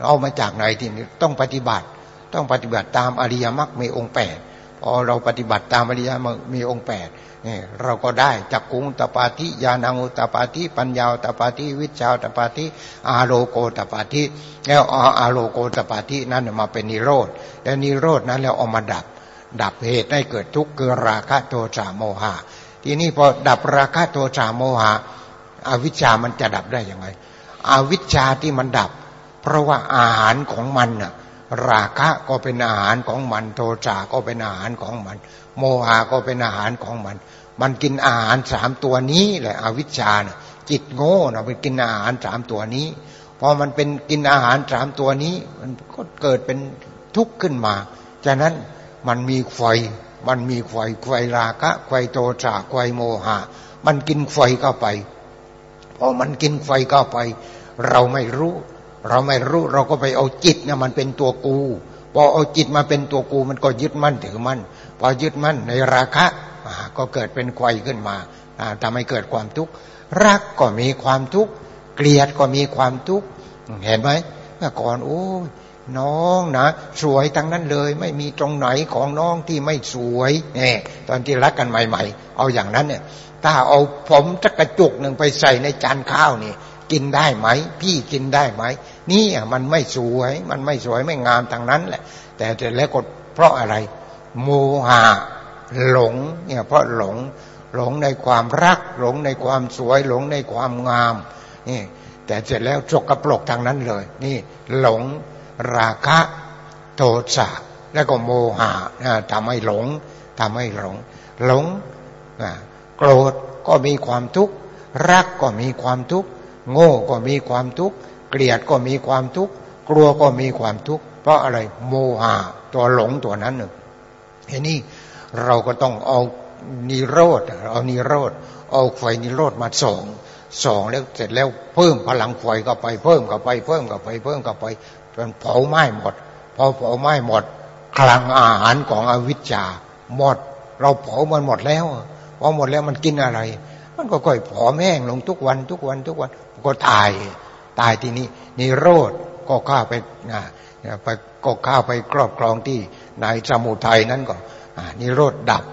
เอามาจากไหนทีนี่ต้องปฏิบัติ ต้องปฏิบัติตามอริยมรรคมีองค์แปดพอเราปฏิบัติตามอริยมรรคมีองค์แปดนี่เราก็ได้จักกุงตปาธิญาณังตปาธิปัญญาตปาธิวิชาตปาธิอาโลโกตปาธิแล้วอาโลโกตปาธินั้นมาเป็นนิโรธแล้วนิโรธนั้นแล้วเอามาดับ ดับเหตุให้เกิดทุกข์คือราคะโทสะโมหะ ทีนี้พอดับราคะโทสะโมหะ อวิชชามันจะดับได้ยังไง อวิชชาที่มันดับ เพราะว่าอาหารของมันน่ะ ราคะก็เป็นอาหารของมัน โทสะก็เป็นอาหารของมัน โมหะก็เป็นอาหารของมัน มันกินอาหารสามตัวนี้แหละอวิชชาน่ะจิตโง่นะไปกินอาหารสามตัวนี้พอมันเป็นกินอาหารสามตัวนี้ มันก็เกิดเป็นทุกข์ขึ้นมาจากนั้นมันมีไฟมันมีไฟไฟราคะไฟโทสะไฟโมหะ มันกินไฟเข้าไปพอมันกินไฟเข้าไป เราไม่รู้ เราไม่รู้เราก็ไปเอาจิตเนี่ยมันเป็นตัวกู พอเอาจิตมาเป็นตัวกูมันก็ยึดมั่นถือมั่นพอยึดมั่นในราคะก็เกิดเป็นไฟขึ้นมาทำให้เกิดความทุกข์รักก็มีความทุกข์เกลียดก็มีความทุกข์เห็นไหมเมื่อก่อนโอ้น้องนะสวยทั้งนั้นเลย ไม่มีตรงไหนของน้องที่ไม่สวยเนี่ยตอนที่รักกันใหม่ ๆ เอาอย่างนั้นเนี่ยถ้าเอาผมจักกระจุกหนึ่งไปใส่ในจานข้าวนี่กินได้ไหม พี่กินได้ไหม นี่มันไม่สวย มันไม่สวยไม่งามทางนั้นแหละ แต่แต่แล้วก็เพราะอะไร โมหะหลงเนี่ยเพราะหลงหลงในความรัก หลงในความสวย หลงในความงามนี่แต่เสร็จแล้วจกกระปลกทางนั้นเลย นี่หลงราคะโทสะแล้วก็โมหะทำให้หลงทำให้หลง หลงโกรธก็มีความทุกข์รักก็มีความทุกข์โง่ก็มีความทุกข์ เกลียดก็มีความทุกข์กลัวก็มีความทุกข์เพราะอะไรโมหะตัวหลงตัวนั้นหนึ่งทีนี้เราก็ต้องเอานิโรธเอานิโรธเอาไฟนิโรธมาส่องส่องแล้วเสร็จแล้วเพิ่มพลังไฟเข้าไปเพิ่มเข้าไปเพิ่มเข้าไปเพิ่มเข้าไปจนเผาไหม้หมดพอเผาไหม้หมดคลังอาหารของอวิชชาหมด เราเผามันหมดแล้วพอหมดแล้วมันกินอะไร มันก็ค่อยผอมแห้งลงทุกวันทุกวันทุกวันก็ตาย ตายที่นี่นิโรธก็ข้าไปนะไปก็ข้าไปครอบครองที่ในสมุทัยนั้นก็นิโรธดับ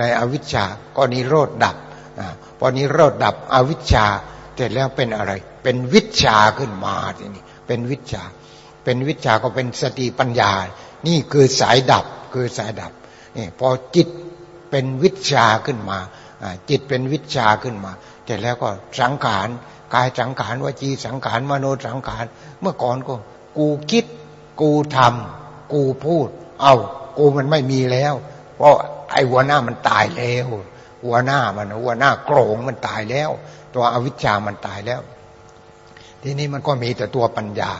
ในอวิชชาก็นิโรธดับพอนิโรธดับอวิชชาเสร็จแล้วเป็นอะไร เป็นวิชาขึ้นมาทีนี้เป็นวิชา เป็นวิชาก็เป็นสติปัญญา นี่คือสายดับคือสายดับนี่พอจิตเป็นวิชาขึ้นมาจิตเป็นวิชาขึ้นมาแต่แล้วก็สังขาร กายสังขารวจีสังขารมโนสังขารเมื่อก่อนก็กูคิด กูทำกูพูด เอากูมันไม่มีแล้ว เพราะไอ้หัวหน้ามันตายแล้วหัวหน้ามันหัวหน้าโกรงมันตายแล้ว ตัวอวิชชามันตายแล้ว ทีนี้มันก็มีแต่ตัวปัญญา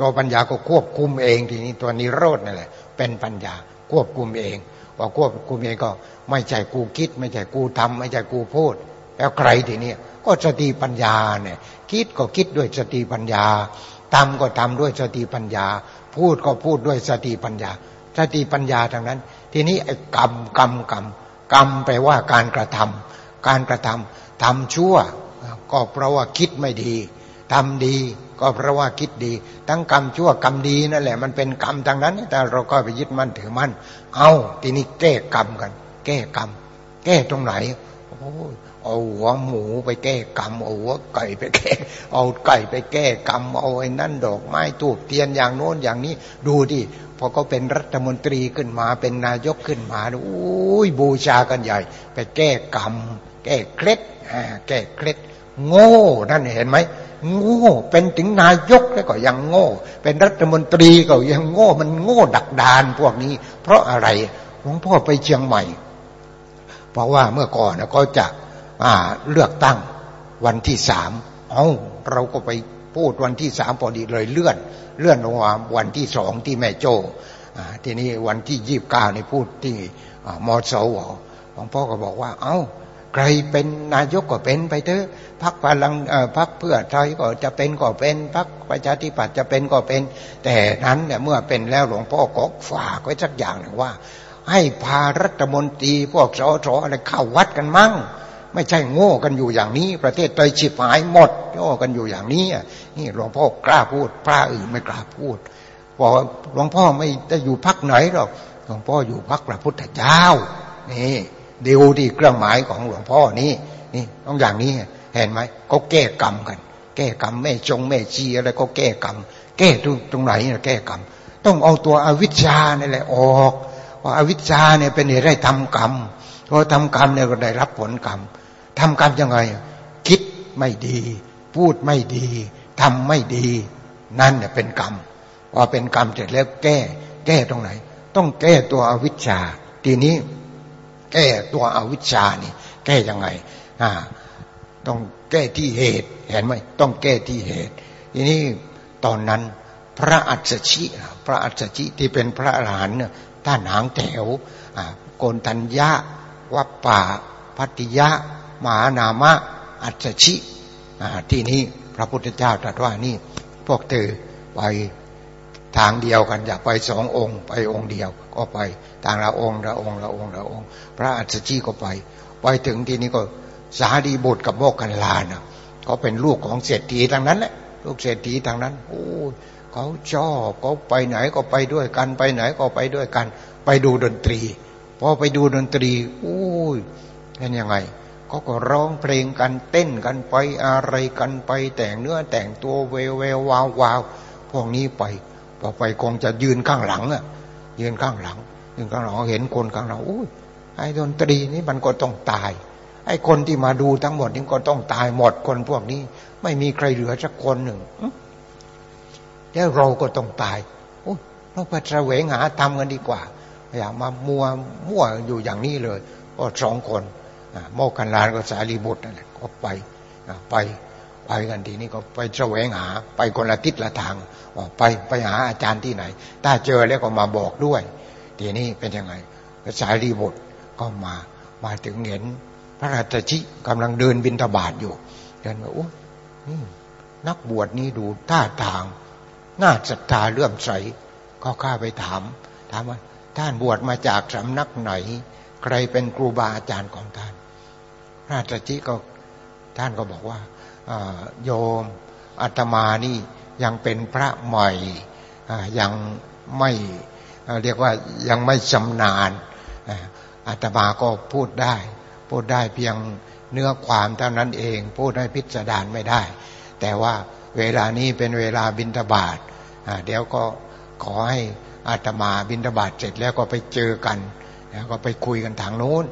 ตัวปัญญาก็ควบคุมเอง ทีนี้ตัวนิโรธนั่นแหละ เป็นปัญญาควบคุมเองพอควบคุมเองก็ไม่ใช่กูคิด ไม่ใช่กูทำไม่ใช่กูพูด แล้วใครทีนี้ก็สติปัญญาเนี่ยคิดก็คิดด้วยสติปัญญาทำก็ทำด้วยสติปัญญา พูดก็พูดด้วยสติปัญญา สติปัญญาทางนั้น ทีนี้ไอ้กรรมกรรมกรรมกรรมแปลว่าการกระทำการกระทำทำชั่ว ก็เพราะว่าคิดไม่ดีทำดี ก็เพราะว่าคิดดี ทั้งกรรมชั่วกรรมดีนั่นแหละ มันเป็นกรรมทางนั้น แต่เราก็ไปยึดมั่นถือมั่นเอาทีนี้แก้กรรมกัน แก้กรรม แก้ตรงไหนโอ้ เอาหัวหมูไปแก้กรรมเอาหัวไก่ไปแก้ เอาไก่ไปแก้กรรมเอาไอ้นั่นดอกไม้ตูบเตียนอย่างโน้นอย่างนี้ ดูดิพอเขาเป็นรัฐมนตรีขึ้นมาเป็นนายกขึ้นมาโอ้ยบูชากันใหญ่ ไปแก้กรรม แก้เคล็ดแก้เคล็ดโง่นั่นเห็นไหมโง่เป็นถึงนายกแล้วก็ยังโง่ เป็นรัฐมนตรีก็ยังโง่ มันโง่ดักดานพวกนี้ เพราะอะไรหลวงพ่อไปเชียงใหม่ เพราะว่าเมื่อก่อนนะก็จะ เลือกตั้งวันที่สามเอาเราก็ไปพูดวันที่สามพอดีเลยเลื่อน เลื่อนลงมาวันที่สองที่แม่โจ้ทีนี้วันที่ยี่บเก้าในพูดที่มอสวหลวงพ่อก็บอกว่า เอา้าใครเป็นนายกก็เป็นไปเถอะพักพลังพักเพื่อไทยก็จะเป็นก็เป็นพักประชาธิปัตย์จะเป็นก็เป็น แต่นั้นเนี่ยเมื่อเป็นแล้วหลวงพ่อก็ฝากไว้สักอย่างหนึ่งว่า ให้พารัฐมนตรีพวกสสอะไรเข้าวัดกันมั่ง ไม่ใช่โง่กันอยู่อย่างนี้ ประเทศไทยฉิบหายหมดโง่กันอยู่อย่างนี้นี่หลวงพ่อกล้าพูดพระอื่นไม่กล้าพูดบอกหลวงพ่อไม่ได้อยู่พักไหนหรอกหลวงพ่ออยู่พักพระพุทธเจ้านี่ดูที่เครื่องหมายของหลวงพ่อนี่นี่ต้องอย่างนี้เห็นไหมเขาแก้กรรมกัน แก้กรรมแม่จงแม่ชีอะไรก็แก้กรรมแก้ตรงตรงไหนนะแก้กรรมต้องเอาตัวอวิชชานี่แหละออกว่าอวิชชาเนี่ยเป็นเหตุให้ทำกรรมพอทำกรรมเนี่ยก็ได้รับผลกรรม ทำกรรมยังไง คิดไม่ดี พูดไม่ดีทำไม่ดี นั่นเนี่ยเป็นกรรมพอเป็นกรรมเสร็จแล้วแก้ แก้ตรงไหน ต้องแก้ตัวอวิชชา ทีนี้ แก้ตัวอวิชชานี่ แก้ยังไง อ่า ต้องแก้ที่เหตุ เห็นไหมต้องแก้ที่เหตุ ทีนี้ตอนนั้นพระอัศชิพระอัศชิที่เป็นพระอรหันต์ท่านหางแถวโกนทัญญะวัปปะพัติยะ มหานามะอัศชิที่นี้พระพุทธเจ้าตรัสว่านี่ พวกเธอไปทางเดียวกัน อย่าไปสององค์ ไปองค์เดียว ก็ไปต่างละองค์ละองค์ละองค์ละองค์ พระอัศชีก็ไป ไปถึงที่นี้ก็สาดีบุตรกับโมกขันลานะเขาเป็นลูกของเศรษฐีทางนั้นแหละลูกเศรษฐีทางนั้นโอ้เขาชอบเขาไปไหนก็ไปด้วยกัน ไปไหนก็ไปด้วยกัน ไปดูดนตรีพอไปดูดนตรีโอ้ยเป็นยังไง เขาก็ร้องเพลงกันเต้นกันไปอะไรกันไป แต่งเนื้อแต่งตัวเววเวววาววาวพวกนี้ไปพอไปคงจะยืนข้างหลังอะ ยืนข้างหลัง ยืนข้างหลังเห็นคนข้างหลังอุ้ยไอ้ดนตรีนี้มันก็ต้องตาย ไอ้คนที่มาดูทั้งหมดนี่ก็ต้องตายหมดคนพวกนี้ ไม่มีใครเหลือสักคนหนึ่งแล้วเราก็ต้องตายโอ้เราไปแสวงหาทำกันดีกว่าอย่ามามัวมั่วอยู่อย่างนี้เลยก็สองคน โมกขันลานก็สารีบุตรนั่นแหละก็ไปไปไปกันทีนี้ก็ไปแสวงหา ไปคนละทิศละทางไปไปหาอาจารย์ที่ไหน ถ้าเจอแล้วก็มาบอกด้วย ทีนี้เป็นยังไงสารีบุตรก็มามาถึงเห็นพระราชชิกำลังเดินบินทบาทอยู่เดินมาโอ้นี่นักบวชนี้ดูท่าทาง น่าศรัทธาเลื่อมใสก็ข้าไปถาม ถามว่าท่านบวชมาจากสำนักไหน ใครเป็นครูบาอาจารย์ของท่านาชจิก็ท่านก็บอกว่าโยมอาตมานี่ยังเป็นพระใหม่ยังไม่เรียกว่ายังไม่ชำนาญอาตมาก็พูดได้ พูดได้เพียงเนื้อความเท่านั้นเอง พูดให้พิสดารไม่ได้ แต่ว่าเวลานี้เป็นเวลาบินทบาทเดี๋ยวก็ขอให้อาตมาบินทบาทเสร็จแล้วก็ไปเจอกัน แล้วก็ไปคุยกันทางโน้น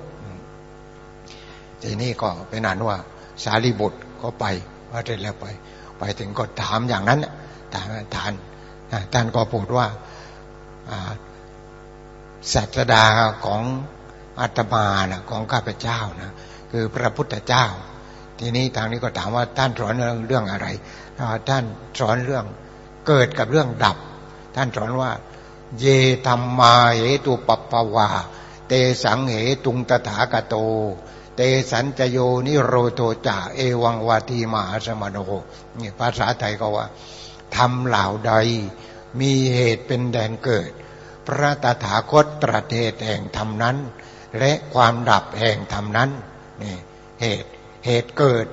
ทีนี้ก็เป็นอันว่าสารีบุตรก็ไปว่าเสร็จแล้วไป ไปถึงก็ถามอย่างนั้นถามท่านท่านก็พูดว่าศาสดาของอาตมานะของข้าพเจ้านะคือพระพุทธเจ้า ทีนี้ทางนี้ก็ถามว่าท่านสอนเรื่องเรื่องอะไร ท่านสอนเรื่องเกิดกับเรื่องดับ ท่านสอนว่า เยธรรมาเหตุปัปปวาเตสังเหตุงตถาคโต ตสัญจโยนิโรโตจาเอวังวาทีมหาสมโนนี่ภาษาไทยก็ว่าทำเหล่าใดมีเหตุเป็นแดนเกิด พระตถาคตตรัสเหตุแห่งธรรมนั้น และความดับแห่งธรรมนั้นนี่เหตุเหตุเกิด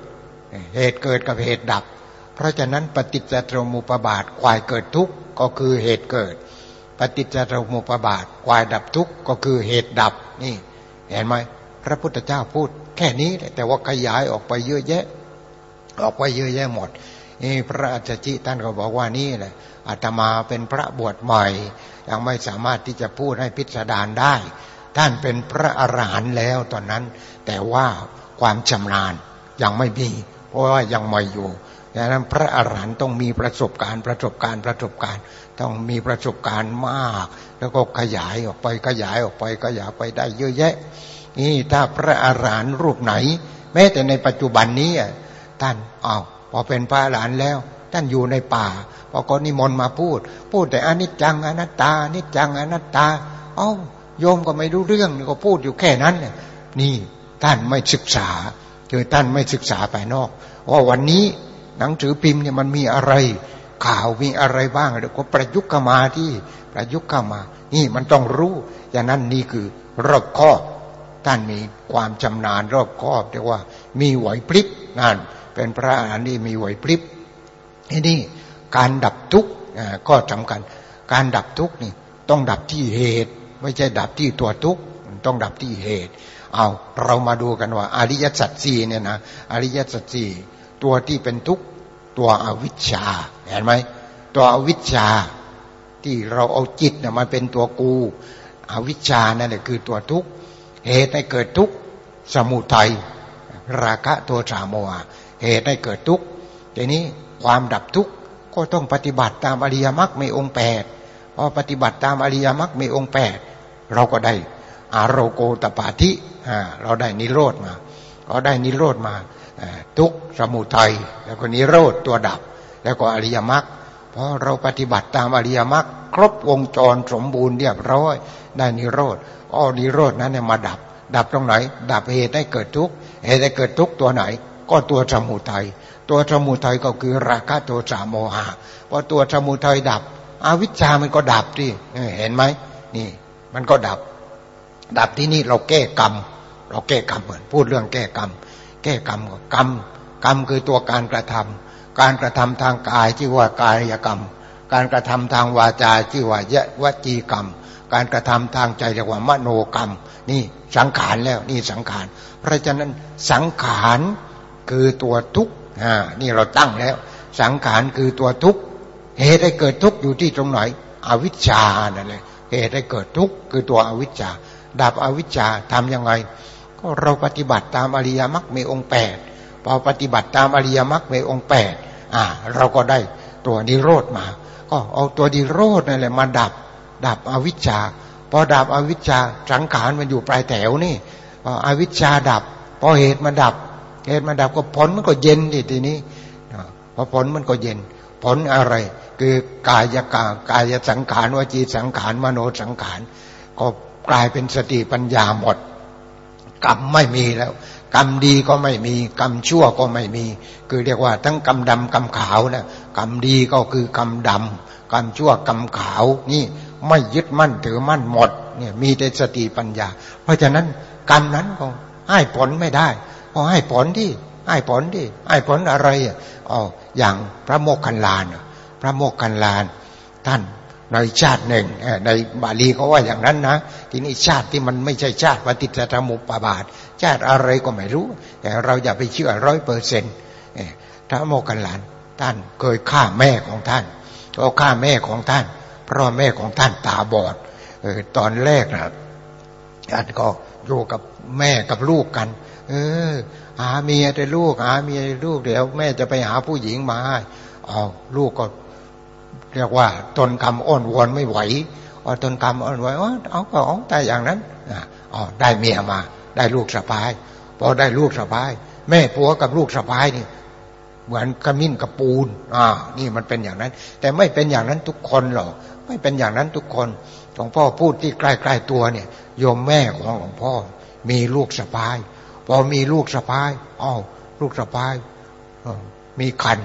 เหตุเกิดกับเหตุดับ เพราะฉะนั้นปฏิจจสมุปบาทควายเกิดทุกข์ก็คือเหตุเกิด ปฏิจจสมุปบาทควายดับทุกข์ก็คือเหตุดับนี่เห็นไหม พระพุทธเจ้าพูด แค่นี้แต่ว่าขยายออกไปเยอะแยะ ออกไปเยอะแยะหมดนี่พระอาจารย์ท่านก็บอกว่านี่แหละอาตมาเป็นพระบวชใหม่ ยังไม่สามารถที่จะพูดให้พิสดารได้ ท่านเป็นพระอรหันต์แล้วตอนนั้น แต่ว่าความชำนาญยังไม่มี เพราะว่ายังไม่อยู่ดังนั้นพระอรหันต์ต้องมีประสบการณ์ประสบการณ์ประสบการณ์ ต้องมีประสบการณ์มาก แล้วก็ขยายออกไปขยายออกไปขยายไปได้เยอะแยะ นี่ถ้าพระอรหันต์รูปไหน แม้แต่ในปัจจุบันนี้ท่านอ้าวพอเป็นพระอรหันต์แล้ว ท่านอยู่ในป่าพอก็นิมนต์มาพูด พูดแต่อนิจจังอนัตตานิจจังอนัตตา เอ้าโยมก็ไม่รู้เรื่องก็พูดอยู่แค่นั้นนี่ท่านไม่ศึกษาคือท่านไม่ศึกษาไปนอกว่าวันนี้หนังสือพิมพ์เนี่ยมันมีอะไร ข่าวมีอะไรบ้างแล้วก็ประยุกต์เข้ามาที่ประยุกต์เข้ามา นี่มันต้องรู้อย่างนั้นนี่คือรอบคอบ ท่านมีความชำนาญรอบคอบเรียกว่า มีไหวพริบนั่นเป็นพระอรหันต์ที่มีไหวพริบที่นี่การดับทุกข์ก็สำคัญ การดับทุกข์นี่ต้องดับที่เหตุ ไม่ใช่ดับที่ตัวทุกข์ต้องดับที่เหตุ เอาเรามาดูกันว่า อริยสัจสี่เนี่ยนะอริยสัจสี่ตัวที่เป็นทุกข์ตัวอวิชชาเห็นไหมตัวอวิชชาที่เราเอาจิตเนี่ยมาเป็นตัวกู อวิชชานั่นแหละคือตัวทุกข์ เหตุให้เกิดทุกข์สมุทัยราคะตัวสามโมหะเหตุให้เกิดทุกข์ทีนี้ความดับทุกข์ก็ต้องปฏิบัติตามอริยมรรคมีองค์แปดพอปฏิบัติตามอริยมรรคมีองค์แปดเราก็ได้อารโกตปาธิเราได้นิโรธมาเราได้นิโรธมาทุกสมุทัยแล้วก็นิโรธตัวดับ แล้วก็อริยมรรค พราะเราปฏิบัติตามอริยมรรคครบวงจรสมบูรณ์เรียบร้อยได้นิโรธอ้อนิโรธนั้นเนี่ยมาดับ ดับตรงไหน ดับเหตุให้เกิดทุกข์เหตุให้เกิดทุกข์ตัวไหน ก็ตัวสมุทัยตัวสมุทัยก็คือราคะโทสะโมหะพอตัวสมุทัยดับ อวิชชามันก็ดับที่เห็นไหมนี่มันก็ดับ ดับที่นี่เราแก้กรรม เราแก้กรรมเหมือนพูดเรื่องแก้กรรม แก้กรรมกรรม กรรมคือตัวการกระทำ การกระทำทางกายชื่ว่ากายกรรม การกระทำทางวาจาชื่ว่ยวจีกรรม การกระทำทางใจเรียกว่ามโนกรรม นี่สังขารแล้วนี่สังขาร เพราะฉะนั้นสังขารคือตัวทุกข์อ่านี่เราตั้งแล้ว สังขารคือตัวทุกข์เหตุให้เกิดทุกข์อยู่ที่ตรงไหน อวิชชานั่นแหละเหตุให้เกิดทุกข์คือตัวอวิชชาดับอวิชชาทํำยังไง ก็เราปฏิบัติตามอริยมรรคมีองค์แปด พอปฏิบัติตามอริยมรรคมีองค์แปดอ่า เราก็ได้ตัวนิโรธมา ก็เอาตัวนิโรธนั่นแหละมาดับ ดับอวิชชา พอดับอวิชชาสังขารมันอยู่ปลายแถวนี่พออวิชชาดับ พอเหตุมาดับ เหตุมาดับก็ผลมันก็เย็นดิทีนี้พอผลมันก็เย็น ผลอะไร คือกายกากายสังขารวจีสังขารมโนสังขารก็กลายเป็นสติปัญญาหมดกรรมไม่มีแล้ว กรรมดีก็ไม่มี กรรมชั่วก็ไม่มี คือเรียกว่าทั้งกรรมดำกรรมขาวนะกรรมดีก็คือกรรมดำกรรมชั่วกรรมขาวนี่ไม่ยึดมั่นถือมั่นหมดเนี่ยมีแต่สติปัญญา เพราะฉะนั้นกรรมนั้นก็ให้ผลไม่ได้ก็ให้ผลที่ให้ผลที่ให้ผลอะไรอ๋ออย่างพระโมกขันลาน พระโมกขันลาน ท่านในชาติหนึ่งในบาลีเขาว่าอย่างนั้นนะ ทีนี้ชาติที่มันไม่ใช่ชาติปฏิจจสมุปบาท ชาติอะไรก็ไม่รู้ แต่เราอย่าไปเชื่อร้อยเปอร์เซนต์พระโมกขันลานท่านเคยฆ่าแม่ของท่านก็ฆ่าแม่ของท่านเพราะแม่ของท่านตาบอดตอนแรกนะท่านก็อยู่กับแม่กับลูกกัน เออ หาเมียแต่ลูก หาเมียลูกเดี๋ยวแม่จะไปหาผู้หญิงมาเอาลูกก็เรียกว่าตนคำอ้อนวอนไม่ไหวเอตนคำอ้อนไหวเอาก็เอาแต่อย่างนั้นอ๋อได้เมียมา ได้ลูกสะพายพอได้ลูกสะพาย แม่ผัวกับลูกสะพายนี่เหมือนกระมิ้นกับปูน อ่า นี่มันเป็นอย่างนั้น แต่ไม่เป็นอย่างนั้นทุกคนหรอก ไม่เป็นอย่างนั้นทุกคน หลวงพ่อพูดที่ใกล้ๆตัวเนี่ย โยมแม่ของหลวงพ่อ มีลูกสะพาย พอมีลูกสะพายอ้าวลูกสะพาย มีคัน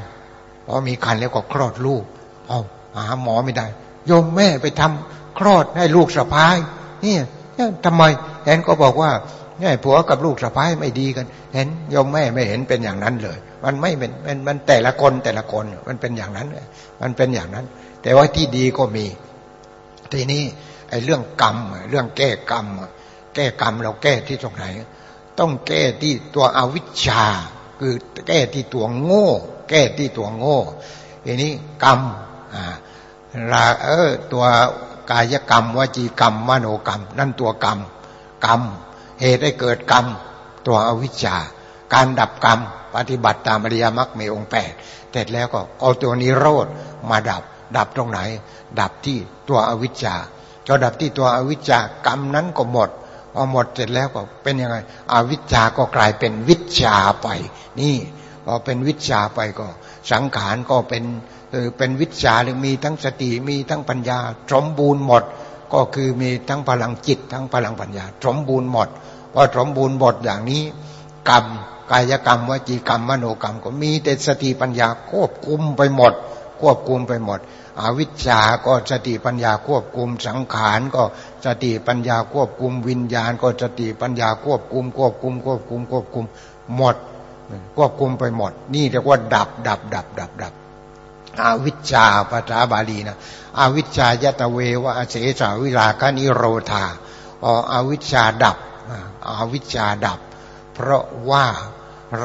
พอมีคันแล้วก็คลอดลูกอ้าวหาหมอไม่ได้ โยมแม่ไปทำคลอดให้ลูกสะพายนี่ทำไมเห็นก็บอกว่า นี่ผัวกับลูกสะพ้ายไม่ดีกัน เห็นยมแม่ไม่เห็นเป็นอย่างนั้นเลย มันไม่เป็นมันมันแต่ละคนแต่ละคนมันเป็นอย่างนั้น มันเป็นอย่างนั้น แต่ว่าที่ดีก็มี ทีนี้ไอ้เรื่องกรรม เรื่องแก้กรรม แก้กรรมเราแก้ที่ตรงไหน ต้องแก้ที่ตัวอวิชชา คือแก้ที่ตัวโง่แแก้ที่ตัวโง่ทีนี้กรรมอ่าราเออตัวกายกรรมวจีกรรมมโนกรรม นั่นตัวกรรม กรรม เหตุให้เกิดกรรม ตัวอวิชชา การดับกรรม ปฏิบัติตามอริยมรรคมีองค์แปดเสร็จแล้วก็เอาตัวนิโรธมาดับ ดับตรงไหน ดับที่ตัวอวิชชาก็ดับที่ตัวอวิชชากรรมนั้นก็หมดพอหมดเสร็จแล้วก็เป็นยังไง อวิชชาก็กลายเป็นวิชาไป นี่พอเป็นวิชาไปก็ สังขารก็เป็นเออเป็นวิชาหรือมีทั้งสติมีทั้งปัญญาสมบูรณ์หมด ก็คือมีทั้งพลังจิต ทั้งพลังปัญญาสมบูรณ์หมด พอสมบูรณ์หมดอย่างนี้ กรรมกายกรรมวจีกรรมมโนกรรมก็มีแต่สติปัญญาควบคุมไปหมด ควบคุมไปหมด อวิชชาก็สติปัญญาควบคุมสังขารก็สติปัญญาควบคุมวิญญาณ ก็สติปัญญาควบคุม ควบคุม ควบคุม ควบคุมหมดควบคุมไปหมด นี่เรียกว่า ดับดับดับดับดับอวิชชาภาษาบาลีนะอวิชชายตะเววะเสสาวิลาคนิโรธาออวิชชาดับ อาวิชชาดับ เพราะว่า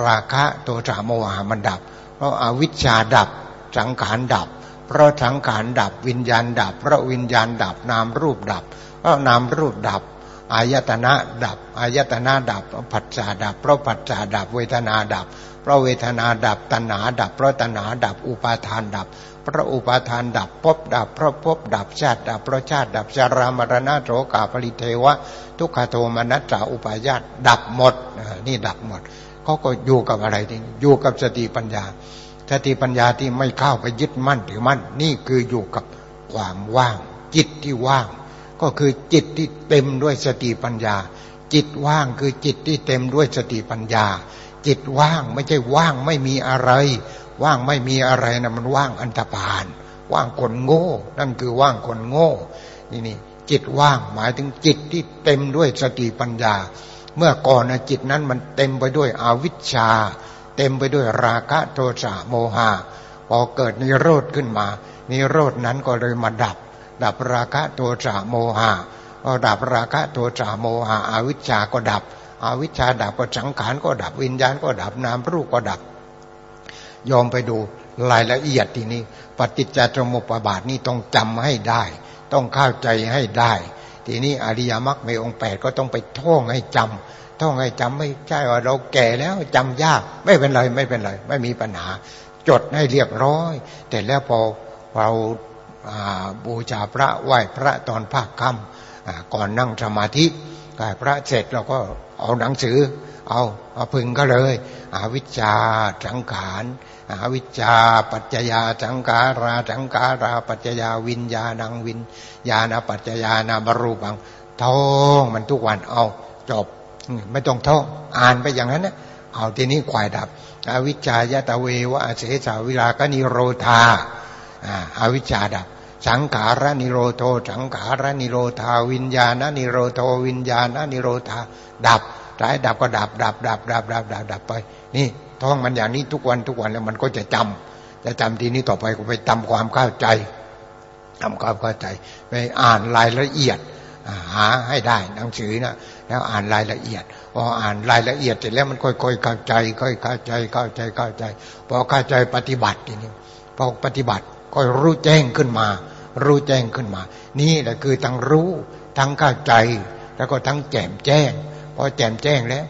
ราคะโทสะโมหะมันดับ เพราะอาวิชชาดับสังขารดับ เพราะสังขารดับวิญญาณดับ เพราะวิญญาณดับนามรูปดับ เพราะนามรูปดับ อายตนะดับอายตนะดับปัจจาดับ เพราะปัจจาดับเวทนาดับ เพราะเวทนาดับตัณหาดับ เพราะตัณหาดับอุปาทานดับ เพราะอุปาทานดับพบดับ เพราะพบดับชาติดับเพราะชาติดับชารามรณะโสกาปริเทวะ ทุกขโทมนัสสาอุปายาตดับหมดนี่ดับหมดเขาก็อยู่กับอะไรทีอยู่กับสติปัญญาสติปัญญาที่ไม่เข้าไปยึดมั่นถือมั่นนี่คืออยู่กับความว่างจิตที่ว่าง ก็คือจิตที่เต็มด้วยสติปัญญา จิตว่างคือจิตที่เต็มด้วยสติปัญญา จิตว่างไม่ใช่ว่างไม่มีอะไร ว่างไม่มีอะไรนะมันว่างอันตรพานว่างคนโง่ นั่นคือว่างคนโง่ นี่นี่จิตว่างหมายถึงจิตที่เต็มด้วยสติปัญญา เมื่อก่อนนะจิตนั้นมันเต็มไปด้วยอวิชชา เต็มไปด้วยราคะโทสะโมหะพอเกิดนิโรธขึ้นมานิโรธนั้นก็เลยมาดับ ดับราคะโทสะโมหะดับราคะโทสะโมหะอวิชชาก็ดับ อวิชชาดับก็สังขารก็ดับวิญญาณก็ดับนามรูปก็ดับ ยอมไปดูรายละเอียดทีนี้ ปฏิจจสมุปบาทนี่ต้องจำให้ได้ ต้องเข้าใจให้ได้ ทีนี้อริยมรรคในองค์แปดก็ต้องไปท่องให้จำท่องให้จำไม่ใช่ว่าเราแก่แล้วจำยากไม่เป็นไรไม่เป็นไรไม่มีปัญหา จดให้เรียบร้อย แต่แล้วพอเรา บูชาพระไหว้พระตอนภาคค่ำก่อนนั่งสมาธิกายพระเสร็จเราก็เอาหนังสือ เอาเอาพึงก็เลยอวิชชาสังขารอวิชชาปัจจยาสังการาสังการาปัจจยาวิญญาณังวิญญาณปัจจยานาบรูปังท่องมันทุกวันเอาจบไม่ต้องท่องอ่านไปอย่างนั้นนะเอาทีนี้ควายดับอวิชชายตะเววะเสสาวิลากนิโรธาอาวิชชาดับ สังขารนิโรโทสังขารนิโรธาวิญญาณนิโรโทวิญญาณนิโรธาดับสายดับก็ดับดับดับดับดับดับดับไป นี่ท่องมันอย่างนี้ทุกวันทุกวันแล้วมันก็จะจำจะจำทีนี้ต่อไปก็ไปทำความเข้าใจทำความเข้าใจไปอ่านรายละเอียดหาให้ได้หนังสือนะแล้วอ่านรายละเอียดพออ่านรายละเอียดเสร็จแล้วมันค่อยๆเข้าใจค่อยเข้าใจเข้าใจเข้าใจพอเข้าใจปฏิบัติทีนี้พอปฏิบัติ ก็รู้แจ้งขึ้นมา รู้แจ้งขึ้นมา นี่แหละคือทั้งรู้ทั้งเข้าใจ แล้วก็ทั้งแจ่มแจ้ง พอแจ่มแจ้งแล้ว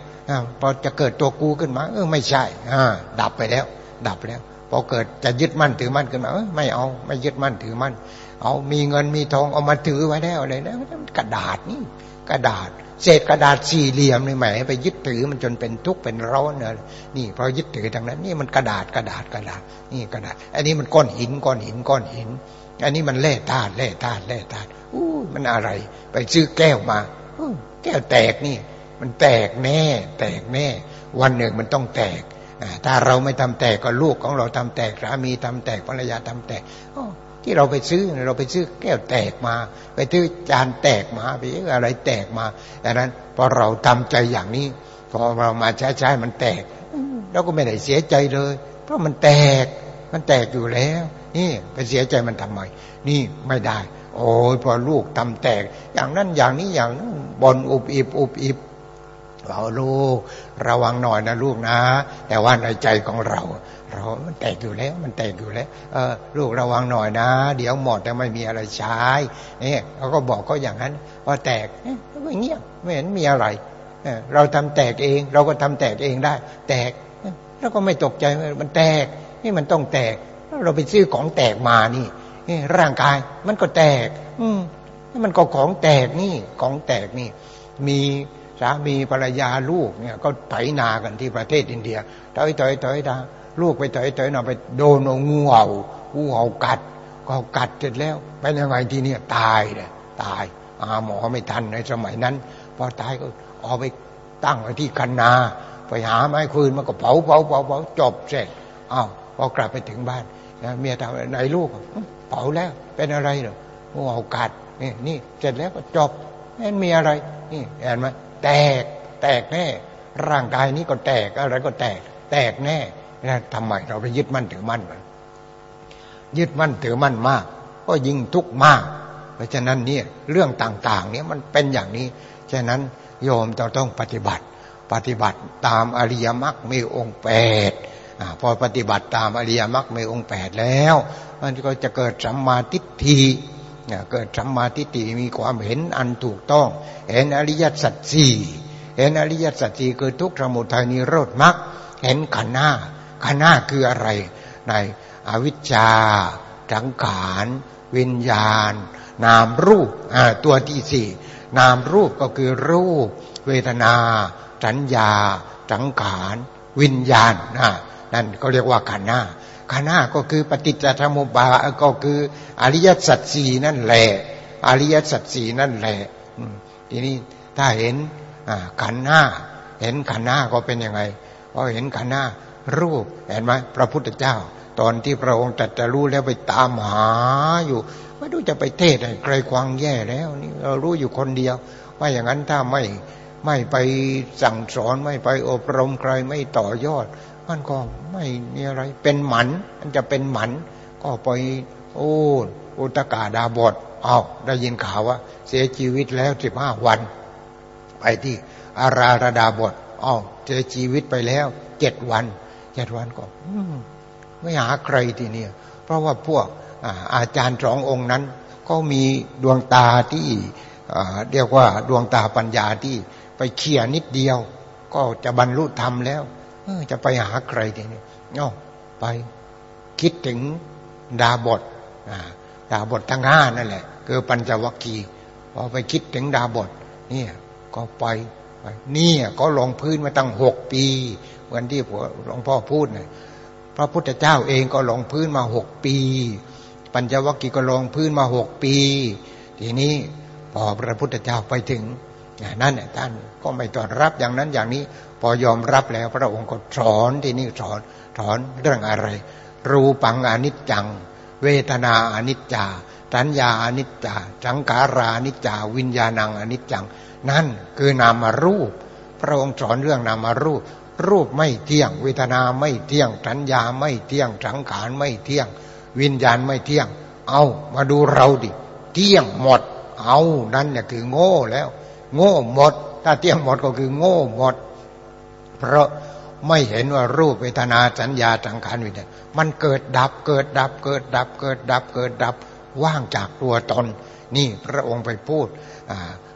พอจะเกิดตัวกูขึ้นมา เออไม่ใช่ดับไปแล้ว ดับแล้วพอเกิดจะยึดมั่นถือมั่นขึ้นมาเออไม่เอาไม่ยึดมั่นถือมั่นเอามีเงินมีทองเอามาถือไว้แล้วอะไรนะกระดาษนี่กระดาษ เศษกระดาษสี่เหลี่ยมนี่แหมไปยึดถือมันจนเป็นทุกข์เป็นร้อนเลยนี่พอยึดถือทางนั้น นี่มันกระดาษกระดาษกระดาษ นี่กระดาษ อันนี้มันก้อนหินก้อนหินก้อนหิน อันนี้มันแร่ธาตุแร่ธาตุแร่ธาตุอู้มันอะไร ไปซื้อแก้วมาแก้วแตกนี่ มันแตกแน่ แตกแน่ วันหนึ่งมันต้องแตกถ้าเราไม่ทำแตกก็ลูกของเราทำแตกสามีทำแตกภรรยาทำแตก ที่เราไปซื้อเราไปซื้อแก้วแตกมา ไปซื้อจานแตกมาไปอะไรแตกมาดังนั้นพอเราทำใจอย่างนี้พอเรามาใช้ใช้มันแตกเราก็ไม่ได้เสียใจเลย เพราะมันแตกมันแตกอยู่แล้ว นี่ไปเสียใจมันทำไม นี่ไม่ได้ โอ้ยพอลูกทำแตก อย่างนั้นอย่างนี้อย่างนั้นบนอุบอิบอุบอิบ เราลูก ระวังหน่อยนะลูกนะ แต่ว่าในใจของเรา เรามันแตกอยู่แล้ว มันแตกอยู่แล้วเออลูกระวังหน่อยนะ เดี๋ยวหมดแต่ไม่มีอะไรใช้เนี่ยเขาก็บอกก็อย่างนั้นว่าแตกก็เงียบไม่เห็นมีอะไรเราทำแตกเอง เราก็ทำแตกเองได้ แตกแล้วก็ไม่ตกใจมันแตก นี่มันต้องแตก เราไปซื้อของแตกมานี่ร่างกายมันก็แตก อืมมันก็ของแตกนี่ ของแตกนี่ มี สามีภรรยาลูกเนี่ยก็ไถนากันที่ประเทศอินเดียถอยถอยถอยดาลูกไปถอยถอยนาไปโดนงูเห่างูเห่ากัดก็กัดเสร็จแล้วเป็นยังไงทีเนี้ตายเลยตายอาหมอไม่ทันในสมัยนั้น พอตายก็เอาไปตั้งไว้ที่คันนา ไปหาไม้คืนมันก็เผาเผาเผาเผาจบเสร็จอ้าวพอกลับไปถึงบ้านเมียถามไหนลูกเผาแล้วเป็นอะไรเหรองูเห่ากัดนี่นี่เสร็จแล้วก็จบไม่มีอะไรนี่เห็นไหม แตก แตกแน่ ร่างกายนี้ก็แตกอะไรก็แตก แตกแน่นะทำไมเราไปยึดมั่นถือมั่นมันยึดมั่นถือมั่นมาก ก็ยิ่งทุกข์มาก เพราะฉะนั้นเนี่ยเรื่องต่างๆเนี่ยมันเป็นอย่างนี้ ฉะนั้นโยมจะต้องปฏิบัติ ปฏิบัติตามอริยมรรคมีองค์แปดพอปฏิบัติตามอริยมรรคมีองค์แปดแล้ว มันก็จะเกิดสัมมาทิฏฐิ เกิดสัมมาทิฏฐิมีความเห็นอันถูกต้อง เห็นอริยสัจสี่เห็นอริยสัจสี่คือทุกสมุทัยนิโรธมรรคเห็นขันธ์หน้าขันธ์หน้าคืออะไรในอวิชชาจังขานวิญญาณ นามรูปตัวที่สี่นามรูปก็คือรูป เวทนา สัญญาจังขานวิญญาณนั่นก็เรียกว่าขันธ์หน้า ขันธ์ห้าก็คือปฏิจจสมุปบาก็คืออริยสัจสี่นั่นแหละอริยสัจสี่นั่นแหละทีนี้ถ้าเห็นขันธ์ห้าเห็นขันธ์ห้าก็เป็นยังไงพอเห็นขันธ์ห้ารูปเห็นไหมพระพุทธเจ้า ตอนที่พระองค์ตรัสรู้แล้วไปตามหาอยู่ไม่รู้จะไปเทศให้ใครควางแย่แล้วนี่เรารู้อยู่คนเดียวว่าอย่างนั้นถ้าไม่ไม่ไปสั่งสอนไม่ไปอบรมใครไม่ต่อยอด มันก็ไม่มีอะไร เป็นหมันมันจะเป็นหมัน ก็ไปโอ้อุตกาดาบทเอาได้ยินข่าวว่า เสียชีวิตแล้วสิบห้าวัน ไปที่อาราระดาบทอ้าวเสียชีวิตไปแล้วเจ็ดวันเจ็ดวันก็ไม่หาใครทีนี้เพราะว่าพวกอาจารย์สององค์นั้น ก็มีดวงตาที่เรียกว่าดวงตาปัญญาที่ไปเขี่ยนิดเดียว ก็จะบรรลุธรรมแล้ว จะไปหาใครทีนี้เนาไปคิดถึงดาบทดาบททั้งห้านั่นแหละ คือปัญจวัคคีย์พอไปคิดถึงดาบทเนี่ยก็ไปไปนี่ก็ลงพื้นมาตั้งหกปีเหมือนที่หลวงพ่อพูดเนี่ยพระพุทธเจ้าเองก็ลงพื้นมาหกปี ปัญจวัคคีย์ก็ลงพื้นมาหกปี ทีนี้พอพระพุทธเจ้าไปถึง นั่นเนี่ยท่านก็ไม่ต้อนรับอย่างนั้นอย่างนี้ พอยอมรับแล้วพระองค์ก็สอนที่นี่สอนสอนเรื่องอะไร รูปังอนิจจัง เวทนาอนิจจาสัญญาอนิจจาสังขารานิจจา วิญญาณังอนิจจัง นั่นคือนามารูป พระองค์สอนเรื่องนามารูป รูปไม่เที่ยง เวทนาไม่เที่ยงสัญญาไม่เที่ยงสังขารไม่เที่ยง วิญญาณไม่เที่ยง เอามาดูเราดิเที่ยงหมด เอานั่นเนี่ยคือโง่แล้ว โง่หมด ถ้าเที่ยงหมดก็คือโง่หมด เพราะไม่เห็นว่ารูปเวทนาสัญญาสังขารวิญญาณมันเกิดดับเกิดดับเกิดดับเกิดดับเกิดดับว่างจากตัวตน นี่พระองค์ไปพูด